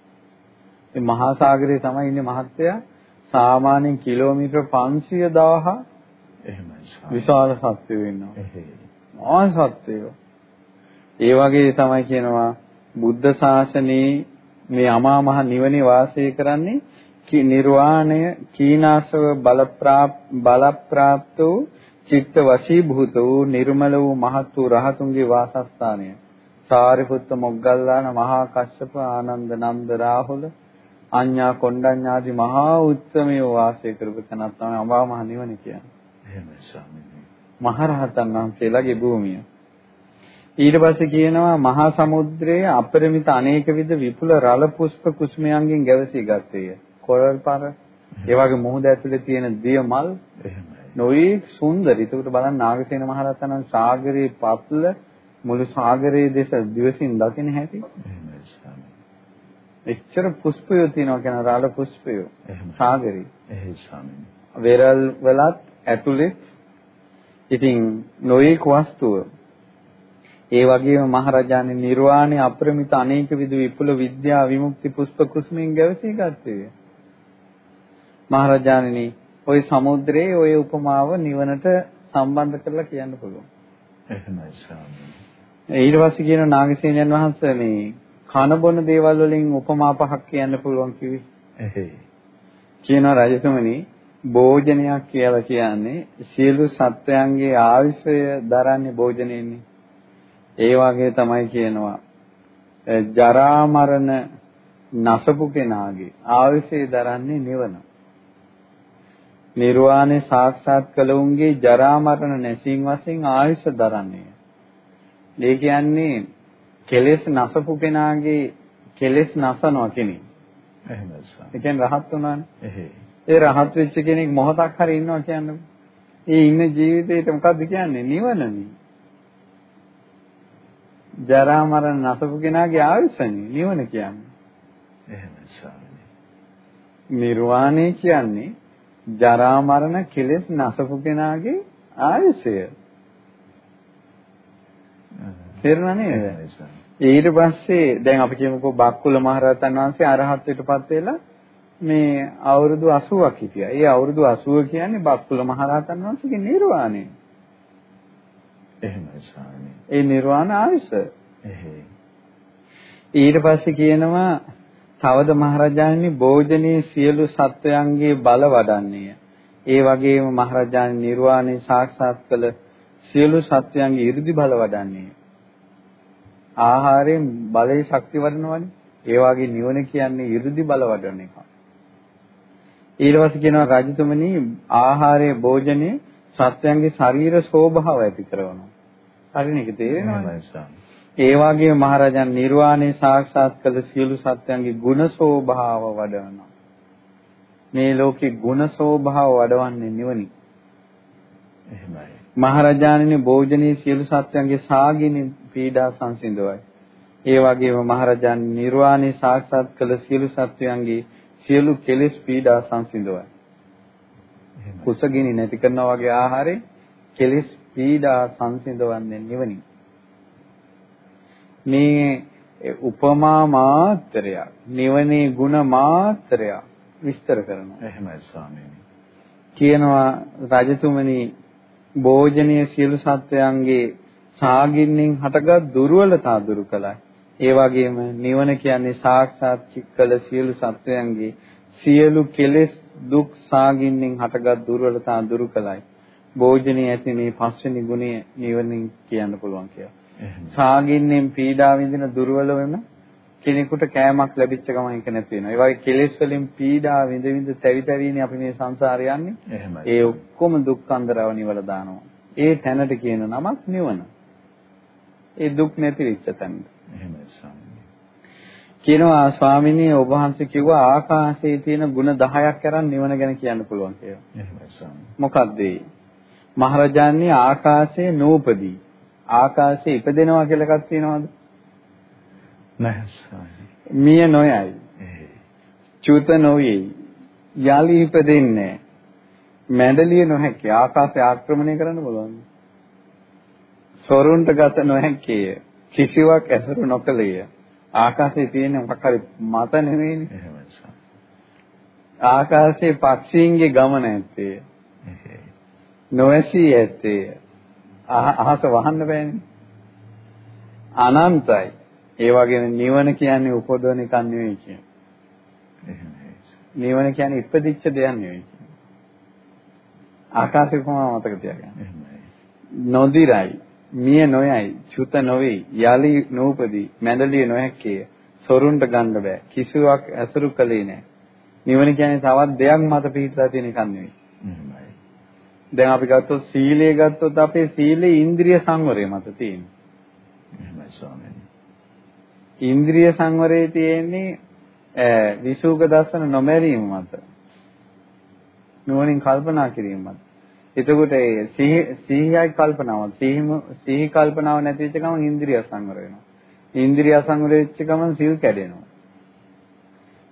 ඒ මහා සාගරයේ තමයි ඉන්නේ මහත්තයා සාමාන්‍යයෙන් කිලෝමීටර් 500000 එහෙමයි. විශාල සත්වයෝ ඉන්නවා. මහා සත්වයෝ. ඒ වගේ තමයි කියනවා බුද්ධ ශාසනයේ මේ අමා මහ නිවනේ වාසය කරන්නේ නිර්වාණය කීනාසව බලප්‍රාප්ත වූ චිත්ත වශීභූත වූ නිර්මල වූ මහත් වූ රහතුන්ගේ වාසස්ථානය. සාරිපුත්ත මොග්ගල්ලාන මහා කශ්‍යප ආනන්ද නන්ද රාහුල අඤ්ඤා කොණ්ඩඤ්ඤාදී මහා උත්තමයෝ වාසය කරපු තැනක් තමයි අමා මහ නිවන කියන්නේ. එහෙමයි ස්වාමීනි. මහරහතන් වහන්සේලාගේ භූමිය. ඊට පස්සේ කියනවා මහා සමුද්‍රයේ අපරිමිත අනේක විද විපුල රළ පුෂ්ප කුස්මයන්ගෙන් ගැවසී ගත්තේය. කොරල් පාර ඒ වගේ මුහුද ඇතුලේ තියෙන දිය මල්. නොයි සුන්දර. ඒකට බලන්න නාගසේන මහරහතන් සාගරයේ පත්ල මුළු සාගරයේ දෙස දිවසින් දකින්න හැටි. එච්චර පුෂ්පයෝ තියෙනවා කියන රාළ පුෂ්පයෝ සාගරේ. එහෙයි ස්වාමී. වෙරල් වලත් ඇතුලේ ඉතින් නොයෙක් වස්තුව ඒ වගේම මහරජාණන් නිර්වාණය අප්‍රමිත අනේක විද විපුල විද්‍යා විමුක්ති පුෂ්ප කුස්මෙන් ගැවසී ගත්තේ. මහරජාණනි ওই සමුද්‍රයේ ওই උපමාව නිවනට සම්බන්ධ කරලා කියන්න පුළුවන්. එහෙමයි ස්වාමී. ඊට පස්සේ කියන නාගසේනයන් වහන්සේ මේ කන බොන දේවල් වලින් උපමා පහක් කියන්න පුළුවන් කිව්වේ. එහෙයි. කියනවා රජතුමනි භෝජනයක් කියලා කියන්නේ සියලු සත්වයන්ගේ ආයුෂය දරන්නේ භෝජනෙන්නේ. ඒ වගේ තමයි කියනවා ජරා මරණ නසපු කෙනාගේ ආයුෂය දරන්නේ නිවන. නිර්වාණය සාක්ෂාත් කළ උන්ගේ ජරා මරණ නැසීම වශයෙන් ආයුෂ දරන්නේ. ඒ කියන්නේ කෙලෙස් නසපු කෙනාගේ කෙලෙස් නසනවා කෙනෙක්. එහෙමයි සර්. ඒ කියන්නේ රහත් වුණානේ. එහෙයි. ඒ රහත් වෙච්ච කෙනෙක් මොහොතක් හරි ඉන්නවා කියන්නේ. ඒ ඉන්න ජීවිතේට මොකද්ද කියන්නේ? නිවනනේ. ජරා මරණ නසපු කෙනාගේ ආයුෂනේ නිවන කියන්නේ. එහෙමයි ස්වාමීනි. නිර්වාණය කියන්නේ ජරා මරණ කෙලෙස් නසපු කෙනාගේ ආයුෂය. තේරුණා නේද? ඊට පස්සේ දැන් අපි කියමුකෝ බක්කුල මහරහතන් වහන්සේ අරහත්ත්වයටපත් වෙලා මේ අවුරුදු 80ක් හිටියා. ඒ අවුරුදු 80 කියන්නේ බක්කුල මහරහතන් වහන්සේගේ නිර්වාණය. එහෙමයි ස්වාමී. ඒ නිර්වාණ ආයුෂ. එහෙයි. ඊට පස්සේ කියනවා තවද මහරජාණනි භෝජනයේ සියලු සත්වයන්ගේ බල වඩන්නේය. ඒ වගේම මහරජාණන් නිර්වාණය සාක්ෂාත් කළ සියලු සත්වයන්ගේ 이르දි බල වඩන්නේය. ආහාරයෙන් බලයේ ශක්ති වඩනවනේ. ඒ වගේ නිවන කියන්නේ 이르දි බල වඩන එක. ඊට පස්සේ කියනවා රජතුමනි ආහාරයේ භෝජනේ සත්වයන්ගේ ශරීර ස්වභාව ඇති කරනවා. හරිනේ ඒක තේරෙනවද? ඒ වගේම මහරජාන් නිර්වාණය සාක්ෂාත් කළ සියලු සත්‍යයන්ගේ ගුණ සෝභාව වඩනවා. මේ ලෝකේ ගුණ සෝභාව වඩවන්නේ නිවනි. එහෙමයි. මහරජාණනි භෝජනී සියලු සත්‍යයන්ගේ සාගිනි පීඩා සංසිඳවයි. ඒ වගේම මහරජාන් නිර්වාණය සාක්ෂාත් කළ සියලු සත්‍යයන්ගේ සියලු කෙලෙස් පීඩා සංසිඳවයි. කුසගිනි නැති කරනා වගේ ආහාරේ කෙලෙස් පීඩා සංසිඳවන්නේ නිවනි. මේ උපමා මාත්‍රයක් නිවනේ ಗುಣ මාත්‍රයක් විස්තර කරනවා. එහෙමයි ස්වාමීනි. කියනවා රජතුමනි භෝජනීය සියලු සත්වයන්ගේ සාගින්නෙන් හටගත් දුර්වලතා දුරු කළයි. ඒ වගේම නිවන කියන්නේ සාක්ෂාත් කළ සියලු සත්වයන්ගේ සියලු කෙලෙස් දුක් සාගින්නෙන් හටගත් දුර්වලතා දුරු කළයි. භෝජනයේ ඇති මේ පස්වෙනි ගුණය නිවනින් කියන්න පුළුවන් කියලා. සාගින්නෙන් පීඩා විඳින දුර්වල වෙන කෙනෙකුට කෑමක් ලැබිච්ච ගමන් ඒක නැති වෙනවා. ඒ වගේ කෙලෙස් වලින් පීඩා විඳ විඳ තැවි තැවිනේ අපි මේ සංසාරේ යන්නේ. එහෙමයි. ඒ ඔක්කොම දුක් අන්දරව නිවල දානවා. ඒ තැනට කියන නමක් නිවන. ඒ දුක් නැති වෙච්ච තැනට. එහෙමයි ස්වාමීනි. කියනවා ස්වාමීනි ඔබ වහන්සේ කිව්වා ආකාශයේ තියෙන ಗುಣ 10ක් අරන් නිවන ගැන කියන්න පුළුවන් කියලා. එහෙමයි ස්වාමීනි. මොකද්ද ඒ? මහරජාණන් ආකාශයේ නූපදී ආකාශයේ ඉපදෙනවා කියලා එකක් තියෙනවද? නැහැ. මිය නොයයි. චුත නොවේ. යලි ඉපදෙන්නේ මැඩලිය නොහැකි ආකාශය ආක්‍රමණය කරන්න බලන්න. සොරුන්ට ගත නොහැකිය. කිසිවක් ඇසුරු නොකළේය. ආකාශයේ තියෙන මොකක් හරි මත නෙවෙයිනේ. ආකාශයේ පක්ෂීන්ගේ ගමන ඇත්තේ. නොඇසී ඇත්තේ. අහස වහන්න බෑනේ. අනන්තයි. ඒ වගේම නිවන කියන්නේ උපදවන එකක් නෙවෙයි කියන්නේ. නිවන කියන්නේ ඉපදිච්ච දෙයක් නෙවෙයි කියන්නේ. ආකාශය කොහොම මතක තියාගන්න. නොදිරයි, මිය නොයයි, චුත නොවේ, යලි නූපදී, මැදලිය නොහැක්කේ, සොරුන්ට ගන්න බෑ. කිසිවක් ඇසුරු කළේ නෑ. නිවන කියන්නේ තවත් දෙයක් මත පිහිටලා තියෙන එකක් නෙවෙයි. දැන් අපි ගත්තොත් සීලය ගත්තොත් අපේ සීලේ ඉන්ද්‍රිය සංවරය මත ස්වාමීනි. ඉන්ද්‍රිය සංවරයේ තියෙන්නේ විසුක දර්ශන නොමැරීම මත. නුවණින් කල්පනා කිරීම මත. එතකොට ඒ සිහියයි කල්පනාව සිහිම සිහි කල්පනාව නැති වෙච්ච ගමන් ඉන්ද්‍රිය සංවර වෙනවා. ඉන්ද්‍රිය සංවර වෙච්ච ගමන් සිල් කැඩෙනවා.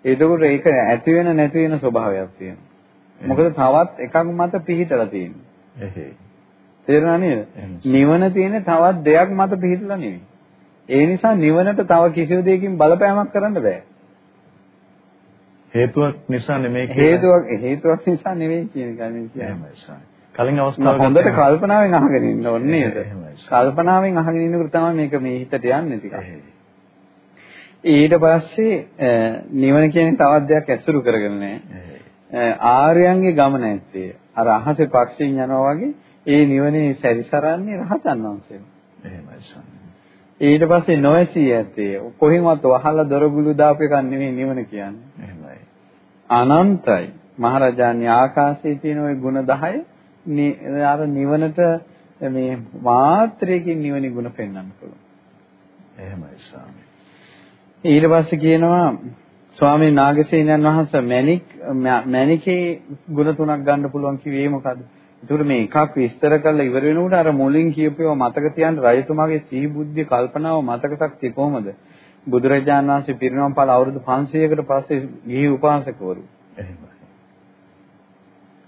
එතකොට ඒක ඇති වෙන නැති වෙන ස්වභාවයක් තියෙනවා. මොකද තවත් එකක් මත පිහිටලා තියෙනවා. එහෙයි. තේරුණා නේද? නිවන තියෙන තවත් දෙයක් මත පිහිටලා නෙවෙයි. ඒ නිසා නිවනට තව කිසිදු දෙයකින් බලපෑමක් කරන්න බෑ. හේතුවක් නිසා නෙමෙයි හේතුවක් හේතුවක් නිසා නෙවෙයි කියන එකයි මේ කියන්නේ. කලින් අවස්ථාවක හොඳට කල්පනාවෙන් අහගෙන ඉන්න ඕනේ නේද? කල්පනාවෙන් අහගෙන ඉන්නකොට තමයි මේක මේ හිතට යන්නේ ටිකක්. ඊට පස්සේ නිවන කියන්නේ තවත් දෙයක් ඇසුරු කරගෙන නැහැ. ආර්යයන්ගේ ගමන ඇත්තේ. අර අහසේ පක්ෂීන් යනවා වගේ ඒ නිවනේ සැරිසරන්නේ රහතන් වහන්සේලා. එහෙමයි ඊට පස්සේ නොඇසී ඇත්තේ කොහෙන්වත් වහලා දොරගුළු දාපු එකක් නෙවෙයි නිවන කියන්නේ. එහෙමයි. අනන්තයි. මහරජාණන් ආකාශයේ තියෙන ওই ಗುಣ 10 අර නිවනට මේ මාත්‍රයකින් නිවනි ಗುಣ පෙන්වන්න පුළුවන්. එහෙමයි ස්වාමී. ඊට පස්සේ කියනවා ස්වාමීන් නාගසේනයන් වහන්සේ මැණික් මැණිකේ ಗುಣ තුනක් ගන්න පුළුවන් කිව්වේ මොකද්ද? ඒකට මේ එකක් විස්තර කරලා ඉවර වෙනකොට අර මුලින් කියපේව මතක තියන්න රජතුමාගේ සිහි බුද්ධි කල්පනාව මතක ශක්තිය කොහොමද? බුදුරජාණන් වහන්සේ පිරිනමන පාල අවුරුදු 500කට පස්සේ ගිහි උපාසකවරු. එහෙමයි.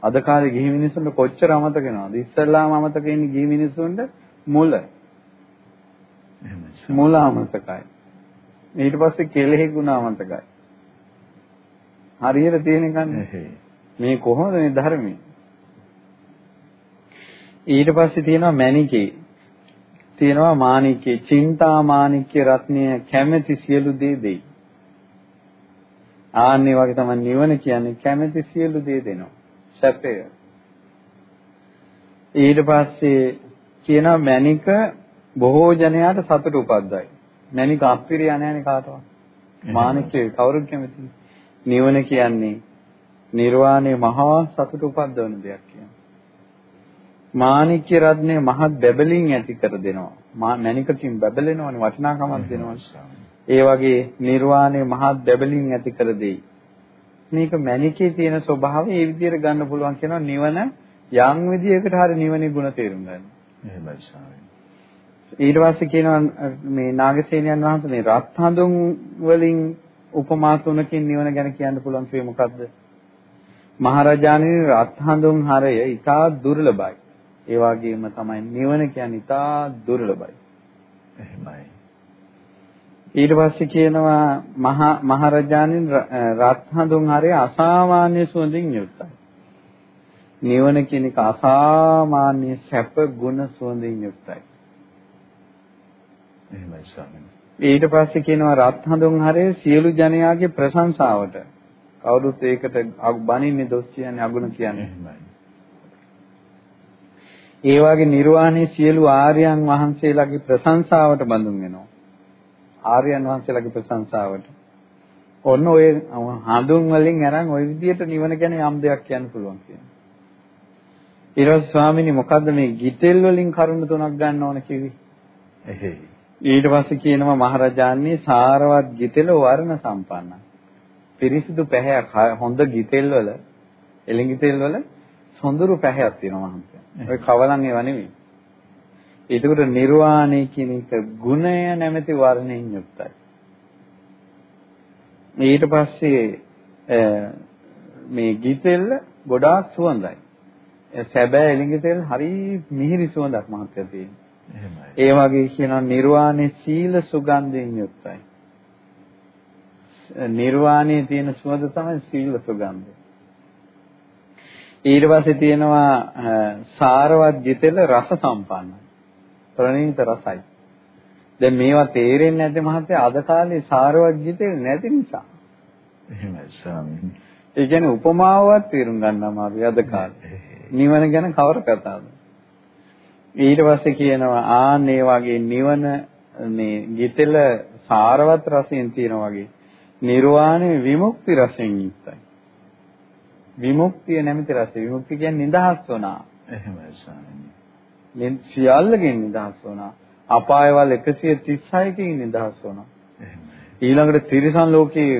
අද කාලේ ගිහි මිනිස්සුන්ට කොච්චර අමතක වෙනවද? ඉස්සල්ලාම අමතක ඉන්නේ ගිහි මිනිස්සුන්ට මුල. එහෙමයි. මුල අමතකයි. ඊට පස්සේ කෙලෙහි ගුණ අමතකයි. හරියට තියෙන එකනේ. මේ කොහොමද මේ ධර්මයේ? ඊට පස්සේ තියෙනවා මණිකේ. තියෙනවා මාණිකේ. චින්තා මාණික්‍ය රත්නය කැමැති සියලු දේ දෙයි. ආන්නේ වගේ තමයි නිවන කියන්නේ කැමැති සියලු දේ දෙනවා. සැපය. ඊට පස්සේ කියනවා මණික බොහෝ ජනයාට සතුට උපද්දයි. මණික අප්‍රිය යන්නේ කාටවත්. මාණිකේ කවුරුත් කැමති. නිවන කියන්නේ නිර්වාණය මහා සතුට උපද්දවන දෙයක් කියන්නේ. මාණික්‍ය රත්නේ මහත් බැබලින් ඇති කර දෙනවා. මණිකකින් බැබලෙනවනේ වටිනාකමක් දෙනවා. ඒ වගේ නිර්වාණය මහත් බැබලින් ඇති කර දෙයි. මේක මණිකේ තියෙන ස්වභාවය ඒ විදිහට ගන්න පුළුවන් කියනවා නිවන යම් විදියකට හරි නිවනේ ಗುಣ තේරුම් ගන්න. එහෙමයි ස්වාමී. ඊට පස්සේ කියනවා මේ නාගසේනයන් වහන්සේ මේ රත් හඳුන් වලින් උපමා තුනකින් නිවන ගැන කියන්න පුළුවන් කියේ මොකද්ද? මහරජාණන් රත් හඳුන් හරය ඉතා දුර්ලභයි. ඒ වගේම තමයි නිවන කියන්නේ ඉතා දුර්ලභයි. එහෙමයි. ඊට පස්සේ කියනවා මහා මහරජාණන් රත් හඳුන් හරිය අසාමාන්‍ය සුවඳින් යුක්තයි. නිවන කියන එක අසාමාන්‍ය සැප ගුණ සුවඳින් යුක්තයි. එහෙමයි ස්වාමීනි. ඊට පස්සේ කියනවා රත් හඳුන් හරිය සියලු ජනයාගේ ප්‍රශංසාවට කවුරුත් ඒකට බනින්නේ දොස් කියන්නේ අගුණ කියන්නේ. ඒ වගේ නිර්වාණයේ සියලු ආර්යයන් වහන්සේලාගේ ප්‍රශංසාවට බඳුන් වෙනවා. ආර්යයන් වහන්සේලාගේ ප්‍රශංසාවට. ඔන්න ඔය හඳුන් වලින් අරන් ওই විදිහට නිවන ගැන යම් දෙයක් කියන්න පුළුවන් කියනවා. ඊට පස්සේ ස්වාමීනි මොකද්ද මේ ගිතෙල් වලින් කරුණ තුනක් ගන්න ඕන කිවි? එහෙයි. ඊට පස්සේ කියනවා මහරජාණන් සාරවත් ගිතෙල වර්ණ සම්පන්න. පිරිසිදු පැහැයක් හොඳ ගිතෙල් වල එළඟිතෙල් වල සොඳුරු පැහැයක් තියෙනවා මහන්සිය. ඔය කවලන් ඒවා නෙමෙයි. ඒකට නිර්වාණය කියන එක ගුණය නැමැති වර්ණයෙන් යුක්තයි. ඊට පස්සේ මේ ගිතෙල් ගොඩාක් සුවඳයි. සැබෑ එළිඟ තෙල් හරි මිහිරි සුවඳක් මහත්ය තියෙනවා. ඒ වගේ කියනවා නිර්වාණය සීල සුගන්ධයෙන් යුක්තයි. නිර්වාණයේ තියෙන සුවඳ තමයි සීල සුගන්ධය. ඊට පස්සේ තියෙනවා සාරවත් ජිතෙල රස සම්පන්නයි. ප්‍රණීත රසයි. දැන් මේවා තේරෙන්නේ නැති මහත්තයා අද කාලේ සාරවත් ජිතෙල් නැති නිසා. එහෙමයි ස්වාමීනි. ඒ කියන්නේ උපමාවවත් තේරුම් ගන්න අමාරුයි අද කාලේ. නිවන ගැන කවර කතාවද? ඊට පස්සේ කියනවා ආන් ඒ වගේ නිවන මේ ගිතෙල සාරවත් රසයෙන් තියෙන වගේ නිර්වාණය විමුක්ති රසයෙන් යුක්තයි. විමුක්තිය නැමැති රසය. විමුක්ති කියන්නේ නිදහස් වුණා. එහෙමයි ස්වාමීනි. මේ සියල්ලකින් නිදහස් වුණා. අපායවල 136කින් නිදහස් වුණා. ඊළඟට තිරිසන් ලෝකයේ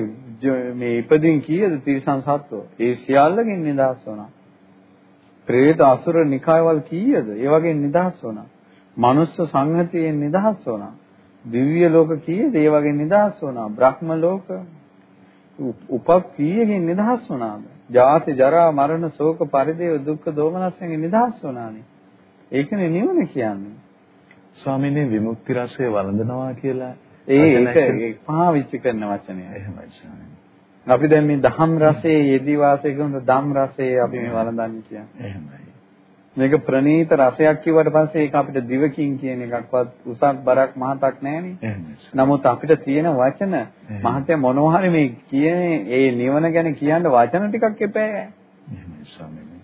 මේ ඉපදින් කීයද තිරිසන් සත්වෝ? ඒ සියල්ලකින් නිදහස් වුණා. പ്രേත අසුර නිකායවල කීයද? ඒ වගේ නිදහස් වුණා. මනුස්ස සංහතියෙන් නිදහස් වුණා. දිව්‍ය ලෝක කීයද? ඒ වගේ නිදහස් වුණා. බ්‍රහ්ම ලෝක උපක් කීයකින් නිදහස් වුණාද? ජාති ජරා මරණ ශෝක පරිදේව දුක්ඛ දෝමනස්යෙන් නිදහස් වුණානේ. ඒකනේ නිවන කියන්නේ. ස්වාමීනි විමුක්ති රසය වළඳනවා කියලා ඒක ඒක පාවිච්චි කරන වචනය. එහෙමයි ස්වාමීනි. අපි දැන් මේ දහම් රසයේ යෙදී වාසය කරන ධම් රසයේ අපි මේ වළඳන්නේ කියන්නේ. එහෙමයි. මේක ප්‍රණීත රසයක් කිව්වට පස්සේ ඒක අපිට දිවකින් කියන එකක්වත් උසක් බරක් මහතක් නැහැනේ. නමුත් අපිට තියෙන වචන මහත්ය මොනවා හරි මේ කියන්නේ ඒ නිවන ගැන කියන්න වචන ටිකක් එපෑ.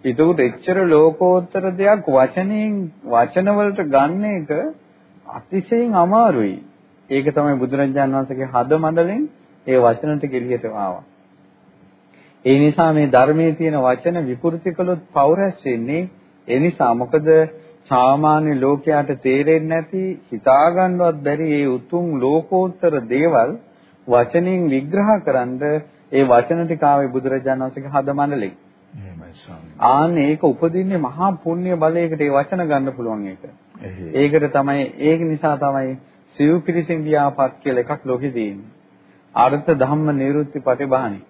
ඒකට එච්චර ලෝකෝත්තර දෙයක් වචනෙන් වචන වලට ගන්න එක අතිශයින් අමාරුයි. ඒක තමයි බුදුරජාණන් වහන්සේගේ හද මණ්ඩලෙන් ඒ වචන ටික එළියට ආවා. ඒ නිසා මේ ධර්මයේ තියෙන වචන විකෘති කළොත් පෞරස් වෙන්නේ ඒ නිසා මොකද සාමාන්‍ය ලෝකයට තේරෙන්නේ නැති හිතාගන්නවත් බැරි මේ උතුම් ලෝකෝත්තර දේවල් වචනෙන් විග්‍රහ කරන්න ඒ වචන ටික ආවේ බුදුරජාණන් වහන්සේගේ හද මණ්ඩලෙන්. ආන්න ඒක උපදින්නේ මහා පුණ්‍ය බලයකට ඒ වචන ගන්න පුළුවන් එක. ඒකට තමයි ඒක නිසා තමයි සිව් පිරිසින් ව්‍යාපත් කියලා එකක් ලෝකෙ තියෙන්නේ. අර්ථ ධම්ම නිරුත්ති පටිභානි.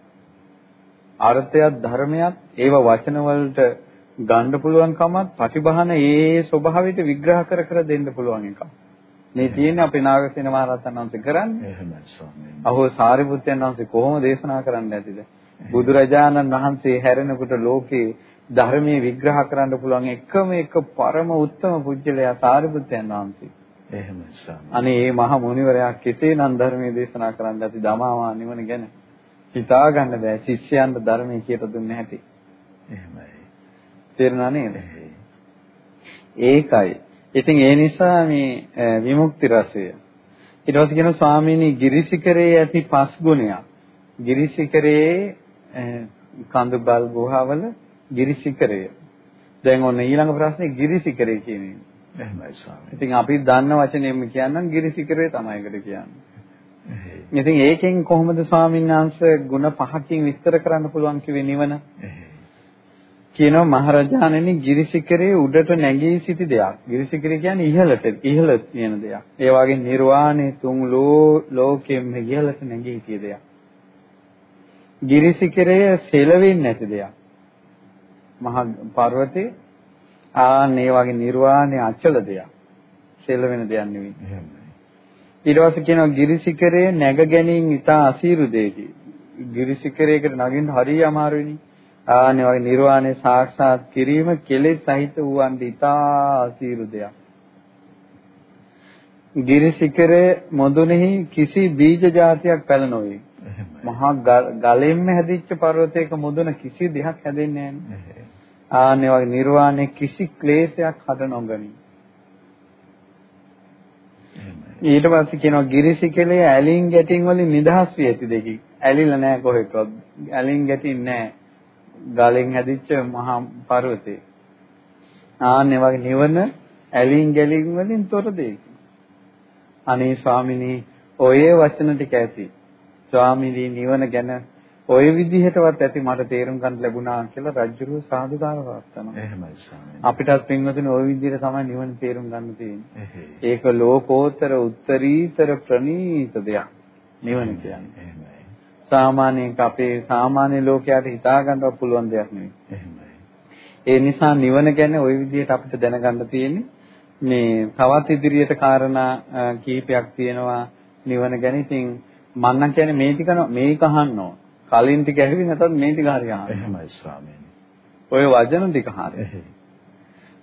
අර්ථයත් ධර්මයත් ඒව වචන වලට ගන්න පුළුවන් කමත් පටිභාන ඒ ස්වභාවයට විග්‍රහ කර කර දෙන්න පුළුවන් එකක්. මේ තියෙන්නේ අපේ නාගසේන මහ රහතන් වහන්සේ කරන්නේ. එහෙමයි ස්වාමීනි. අහෝ සාරිපුත්යන් වහන්සේ කොහොම දේශනා කරන්න ඇතිද? බුදුරජාණන් වහන්සේ හැරෙනකොට ලෝකේ ධර්මයේ විග්‍රහ කරන්න පුළුවන් එකම එක පරම උත්තම පුජ්‍යලයා සාරිපුත්යන් වහන්සේ. එහෙමයි ස්වාමී. අනේ මේ මහා මුනිවරයා කෙසේනම් ධර්මයේ දේශනා කරන්න ඇති දමාවා නිවන ගැන හිතා ගන්න බෑ ශිෂ්‍යයන්ට ධර්මයේ කියලා දුන්නේ නැහැටි. එහෙමයි. තේරුණා නේද? ඒකයි. ඉතින් ඒ නිසා මේ විමුක්ති රසය ඊට පස්සේ කියන ස්වාමීනි ගිරිසිකරේ ඇති පස් ගුණයක්. ගිරිසිකරේ කඳු බල් ගුහාවල ගිරිසිකරය. දැන් ඔන්න ඊළඟ ප්‍රශ්නේ ගිරිසිකරය කියන එක. එහෙමයි ස්වාමී. ඉතින් අපි දන්න වචනයෙන්ම කියන්නම් ගිරිසිකරේ තමයි ඒකට කියන්නේ. ඉතින් ඒකෙන් කොහොමද ස්වාමීන් වහන්සේ ಗುಣ පහකින් විස්තර කරන්න පුළුවන් කිව්වේ නිවන? කියනවා මහරජාණෙනි ගිරිසිකරේ උඩට නැගී සිටි දෙයක්. ගිරිසිකරේ කියන්නේ ඉහළට ඉහළ තියෙන දෙයක්. ඒ වගේ නිර්වාණය තුන් ලෝකෙම ඉහළට නැගී සිටිය දෙයක්. ගිරිසිකරය සෙලවෙන්නේ නැති දෙයක්. මහා පර්වතේ ආන් ඒ වගේ නිර්වාණය අචල දෙයක්. සෙලවෙන දෙයක් නෙවෙයි. ඊට පස්සේ කියනවා ගිරිසිකරේ නැග ගැනීම ඉතා අසීරු දෙයකි. ගිරිසිකරයකට නගින්න හරිය අමාරුයිනේ. ආන් වගේ නිර්වාණය සාක්ෂාත් කිරීම කෙලෙස් සහිත වූවන්ට ඉතා අසීරු දෙයක්. ගිරිසිකරේ මොදුනේහි කිසි බීජ జాතියක් පැල නොවේ. මහා ගලෙන්ම හැදිච්ච පර්වතයක මුදුන කිසි දෙයක් හැදෙන්නේ නැහැ. ආන්නේ වගේ නිර්වාණය කිසි ක්ලේශයක් හද නොගනි. ඊට පස්සේ කියනවා ගිරිසිකලේ ඇලින් ගැටින් වලින් නිදහස් වී ඇති දෙකි. ඇලිලා නැහැ කොහෙකවත්. ඇලින් ගැටින් නැහැ. ගලෙන් හැදිච්ච මහා පර්වතේ. ආන්නේ වගේ නිවන ඇලින් ගැලින් වලින් තොර දෙකි. අනේ ස්වාමිනී ඔය වචන ටික ඇති. ස්වාමීනි නිවන ගැන ওই විදිහටවත් ඇති මට තේරුම් ගන්න ලැබුණා කියලා රජුරු සාදුකාර වස්තනවා. එහෙමයි ස්වාමීනි. අපිටත් පින්වතුනි ওই විදිහට තමයි නිවන තේරුම් ගන්න තියෙන්නේ. ඒක ලෝකෝත්තර උත්තරීතර ප්‍රණීත දෙයක්. නිවන කියන්නේ. එහෙමයි. සාමාන්‍යයෙන් අපේ සාමාන්‍ය ලෝකයට හිතා ගන්නවත් පුළුවන් දෙයක් නෙවෙයි. එහෙමයි. ඒ නිසා නිවන ගැන ওই විදිහට අපිට දැනගන්න තියෙන්නේ මේ තවත් ඉදිරියට කාරණා කීපයක් තියෙනවා නිවන ගැන. ඉතින් මම නම් කියන්නේ මේ ටික මේක අහන්න ඕන. කලින් ටික ඇහුවේ නැත්නම් මේ ටික හරි අහන්න. එහෙමයි ස්වාමීනි. ඔය වචන ටික හරි.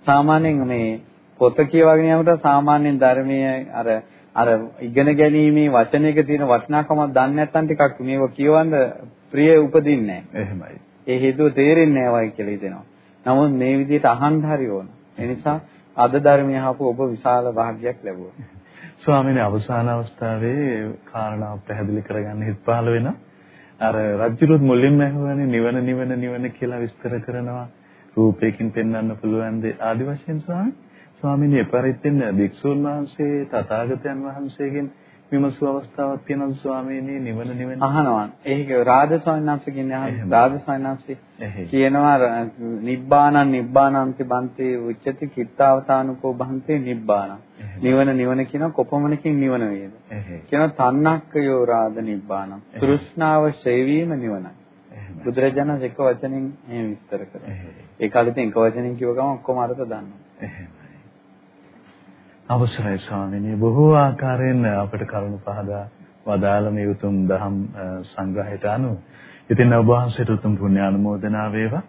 සාමාන්‍යයෙන් මේ පොත කියවගෙන යනකොට සාමාන්‍යයෙන් ධර්මයේ අර අර ඉගෙන ගැනීමේ වචනයක තියෙන වටිනාකමක් දන්නේ නැත්නම් ටිකක් මේක කියවන්න ප්‍රිය උපදින්නේ නැහැ. එහෙමයි. ඒ හේතුව තේරෙන්නේ නැහැ වයි කියලා හිතෙනවා. නමුත් මේ විදිහට අහන්න හරි ඕන. ඒ නිසා අද ධර්මය අහපු ඔබ විශාල වාග්යක් ලැබුවා. ස්වාමීනි අවසාන අවස්ථාවේ කාරණා පැහැදිලි කරගන්න හිත් පහළ වෙනවා. අර රජුරුත් මුලින්ම ඇහුවානේ නිවන නිවන නිවන කියලා විස්තර කරනවා. රූපයකින් පෙන්වන්න පුළුවන් දේ ආදි වශයෙන් ස්වාමී ස්වාමීනි එපරිත්තෙන් භික්ෂුන් වහන්සේ තථාගතයන් වහන්සේගෙන් විමසු අවස්ථාවක් තියෙනවා ස්වාමීනි නිවන නිවන. අහනවා. ඒක රාජ ස්වාමීන් කියන්නේ රාජ ස්වාමීන් කියනවා නිබ්බානං නිබ්බානන්ති බන්ති උච්චති කිත්තාවතානුකෝ බන්ති නිබ්බානං. නිවන නිවන කියන කොපමණකින් නිවන වේද? කියනවා තණ්හක්කයෝ රාද නිබ්බානං. තෘෂ්ණාව ශේවීම නිවනයි. බුදුරජාණන් එක වචනෙන් එහෙම විස්තර කරා ඒ කාලෙත් එක වචනෙන් කිව්ව ගමන් ඔක්කොම අර්ථ දන්නවා අවසරයි ස්වාමිනේ. බොහෝ ආකාරයෙන් අපට කරුණ පහදා වදාළ මේ උතුම් දහම් සංග්‍රහයට අනුව. ඉතින් ඔබ වහන්සේට උතුම් පුණ්‍ය ආනුමෝදනා වේවා.